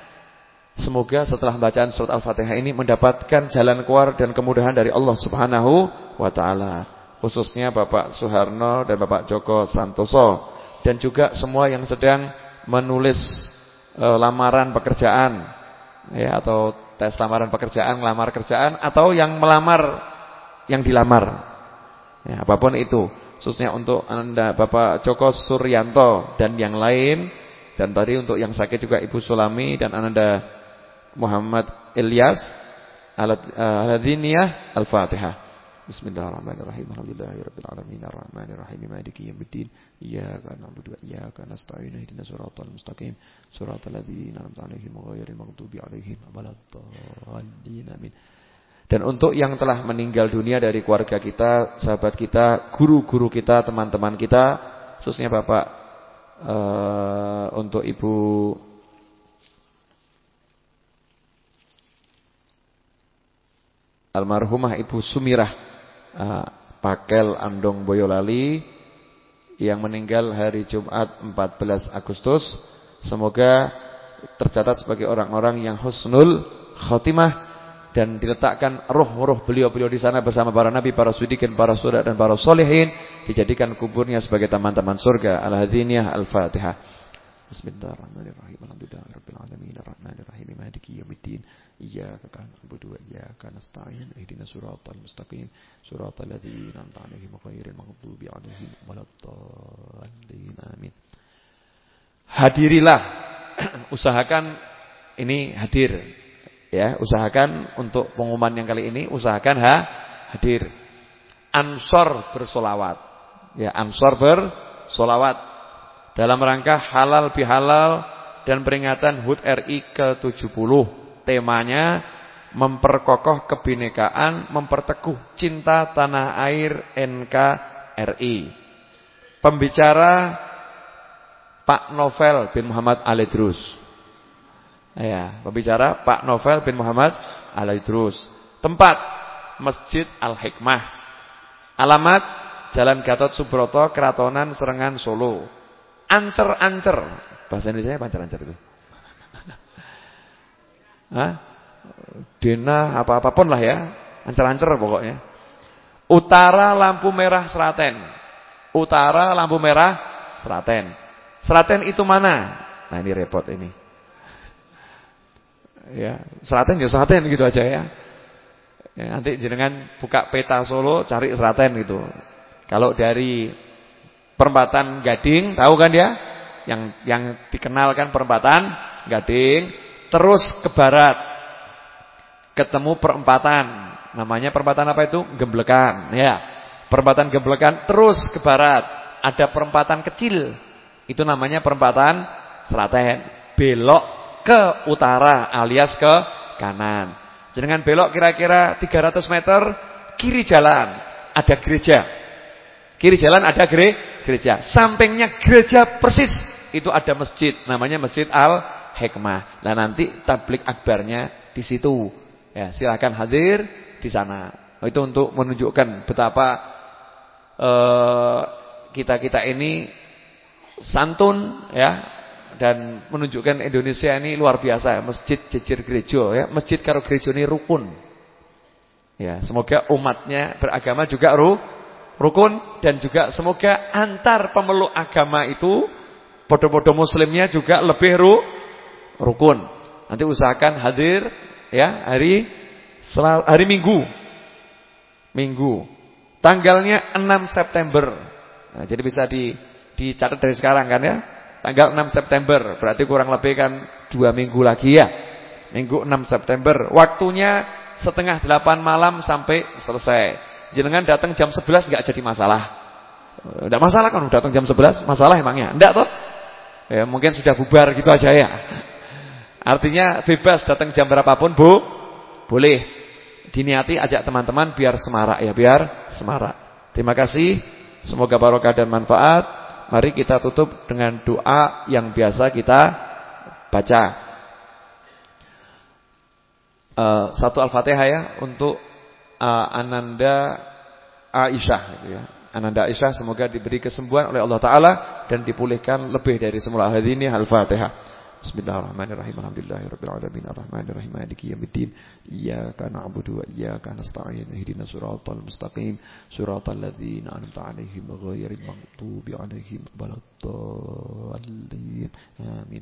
Semoga setelah bacaan surat Al-Fatihah ini mendapatkan jalan keluar dan kemudahan dari Allah Subhanahu wa taala. Khususnya Bapak Soeharno dan Bapak Joko Santoso dan juga semua yang sedang menulis e, lamaran pekerjaan ya atau tes lamaran pekerjaan, lamar kerjaan atau yang melamar yang dilamar. Ya, apa pun itu, khususnya untuk Anda Bapak Joko Suryanto dan yang lain dan tadi untuk yang sakit juga Ibu Sulami dan Anda Muhammad Ilyas Al-Hadiniyah Al-Fatihah. Bismillahirrahmanirrahim. Alhamdulillahirabbil alamin maliki yaumiddin. Iyyaka na'budu wa iyyaka nasta'in. Ihdinas siratal mustaqim siratal ladzina an'amta 'alaihim ghairil maghdubi 'alaihim waladdallin. Amin. Dan untuk yang telah meninggal dunia dari keluarga kita, sahabat kita, guru-guru kita, teman-teman kita, khususnya Bapak uh, untuk Ibu almarhumah Ibu Sumirah uh, Pakel Andong Boyolali yang meninggal hari Jumat 14 Agustus. Semoga tercatat sebagai orang-orang yang husnul khotimah dan diletakkan roh-roh beliau-beliau di sana bersama para nabi, para sudikin, para surat dan para solehin dijadikan kuburnya sebagai taman-taman surga. Al-Hadiniyah Al-Fatihah. Bismillahirrahmanirrahim. Alhamdulillahirabbil alamin. Arrahmanirrahim. Maliki yaumiddin. Iyyaka na'budu wa iyyaka nasta'in. Ihdinas siratal mustaqim. Siratal ladzina an'amta 'alaihim ghairil maghdubi 'alaihim waladdallin. Amin. Hadirilah. *clears throat* usahakan ini hadir. Ya, usahakan untuk pengumuman yang kali ini usahakan ha hadir. Ansor bersolawat. Ya, ansor bersolawat dalam rangka halal bihalal dan peringatan HUT RI ke-70 temanya memperkokoh kebinekaan, memperteguh cinta tanah air NKRI. Pembicara Pak Novel bin Muhammad Alidrus. Ya, pembicara Pak Novel bin Muhammad Alidrus. Tempat Masjid Al-Hikmah. Alamat Jalan Gatot Subroto, Keratonan Serengan Solo. Ancer-ancer. Bahasa Indonesia apa ancer-ancer itu? *laughs* Hah? Dena apa-apapun lah ya. Ancer-ancer pokoknya. Utara lampu merah Seraten. Utara lampu merah Seraten. Seraten itu mana? Nah ini repot ini. Ya, Seraten ya Seraten gitu aja ya. ya nanti jenengan buka peta Solo cari Seraten gitu. Kalau dari perempatan Gading, tahu kan ya? Yang yang dikenalkan perempatan Gading terus ke barat. Ketemu perempatan. Namanya perempatan apa itu? Gemblekan, ya. Perempatan Gemblekan terus ke barat. Ada perempatan kecil. Itu namanya perempatan Seraten. Belok ke utara alias ke kanan. Dengan belok kira-kira 300 meter kiri jalan ada gereja. Kiri jalan ada gereja. Sampingnya gereja persis itu ada masjid namanya Masjid Al hikmah. Nah nanti tablik akbarnya di situ. Ya, silakan hadir di sana. Oh, itu untuk menunjukkan betapa kita-kita uh, ini santun ya dan menunjukkan Indonesia ini luar biasa. Masjid jejer gereja ya. Masjid karo gereja ini rukun. Ya, semoga umatnya beragama juga ru, rukun dan juga semoga antar pemeluk agama itu podo-podo muslimnya juga lebih ru, rukun. Nanti usahakan hadir ya hari hari Minggu. Minggu. Tanggalnya 6 September. Nah, jadi bisa di dicatat dari sekarang kan ya. Tanggal 6 September, berarti kurang lebih kan dua minggu lagi ya. Minggu 6 September. Waktunya setengah 8 malam sampai selesai. Jenengan datang jam 11 enggak jadi masalah. Enggak masalah kan datang jam 11, masalah emangnya? Enggak toh? Ya, mungkin sudah bubar gitu aja ya. Artinya bebas datang jam berapapun, Bu. Boleh. diniati ajak teman-teman biar semarak ya, biar semarak. Terima kasih. Semoga barokah dan manfaat. Mari kita tutup dengan doa yang biasa kita baca. Uh, satu Al-Fatihah ya untuk uh, Ananda Aisyah gitu ya. Ananda Aisyah semoga diberi kesembuhan oleh Allah taala dan dipulihkan lebih dari semula. Hadini Al-Fatihah. Bismillahirrahmanirrahim. Alhamdulillahirabbil alamin arrahmanirrahim maliki yaumiddin. Na'budu wa iyyaka nasta'in. Ihdinas siratal mustaqim. Siratal ladzina an'amta 'alaihim ghairil maghdubi 'alaihim waladdallin. Amin.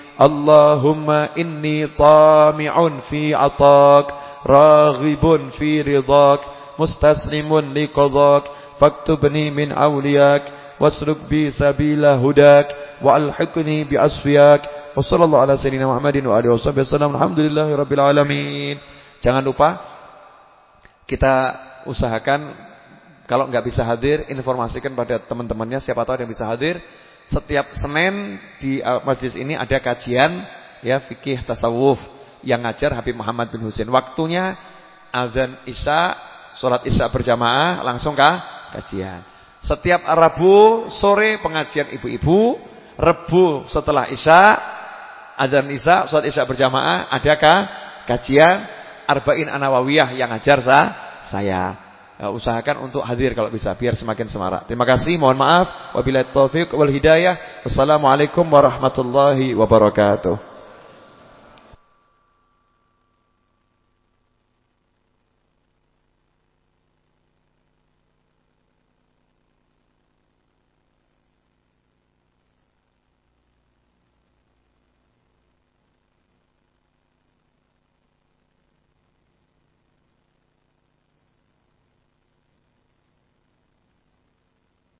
Allahumma inni tami'un fi atak Raghibun fi ridak Mustaslimun li qadak Faktubni min awliyak Wasruk bi sabila hudak Wa alhiqni bi aswiyak Wa sallallahu ala sayyidina Muhammadin wa alihi wa sahbihi sallam alamin. Jangan lupa Kita usahakan Kalau nggak bisa hadir Informasikan pada teman-temannya Siapa tahu ada yang bisa hadir setiap Senin di majlis ini ada kajian ya fikih tasawuf yang ngajar Habib Muhammad bin Husain waktunya azan Isya salat Isya berjamaah langsung kah kajian setiap Rabu sore pengajian ibu-ibu, Rebu setelah Isya, adzan Isya, salat Isya berjamaah, adakah kajian Arba'in Anawawiyah yang ajar sah? saya. Ya, usahakan untuk hadir kalau bisa biar semakin semarak. Terima kasih, mohon maaf. Wabillahi taufiq wal hidayah. Wassalamualaikum warahmatullahi wabarakatuh.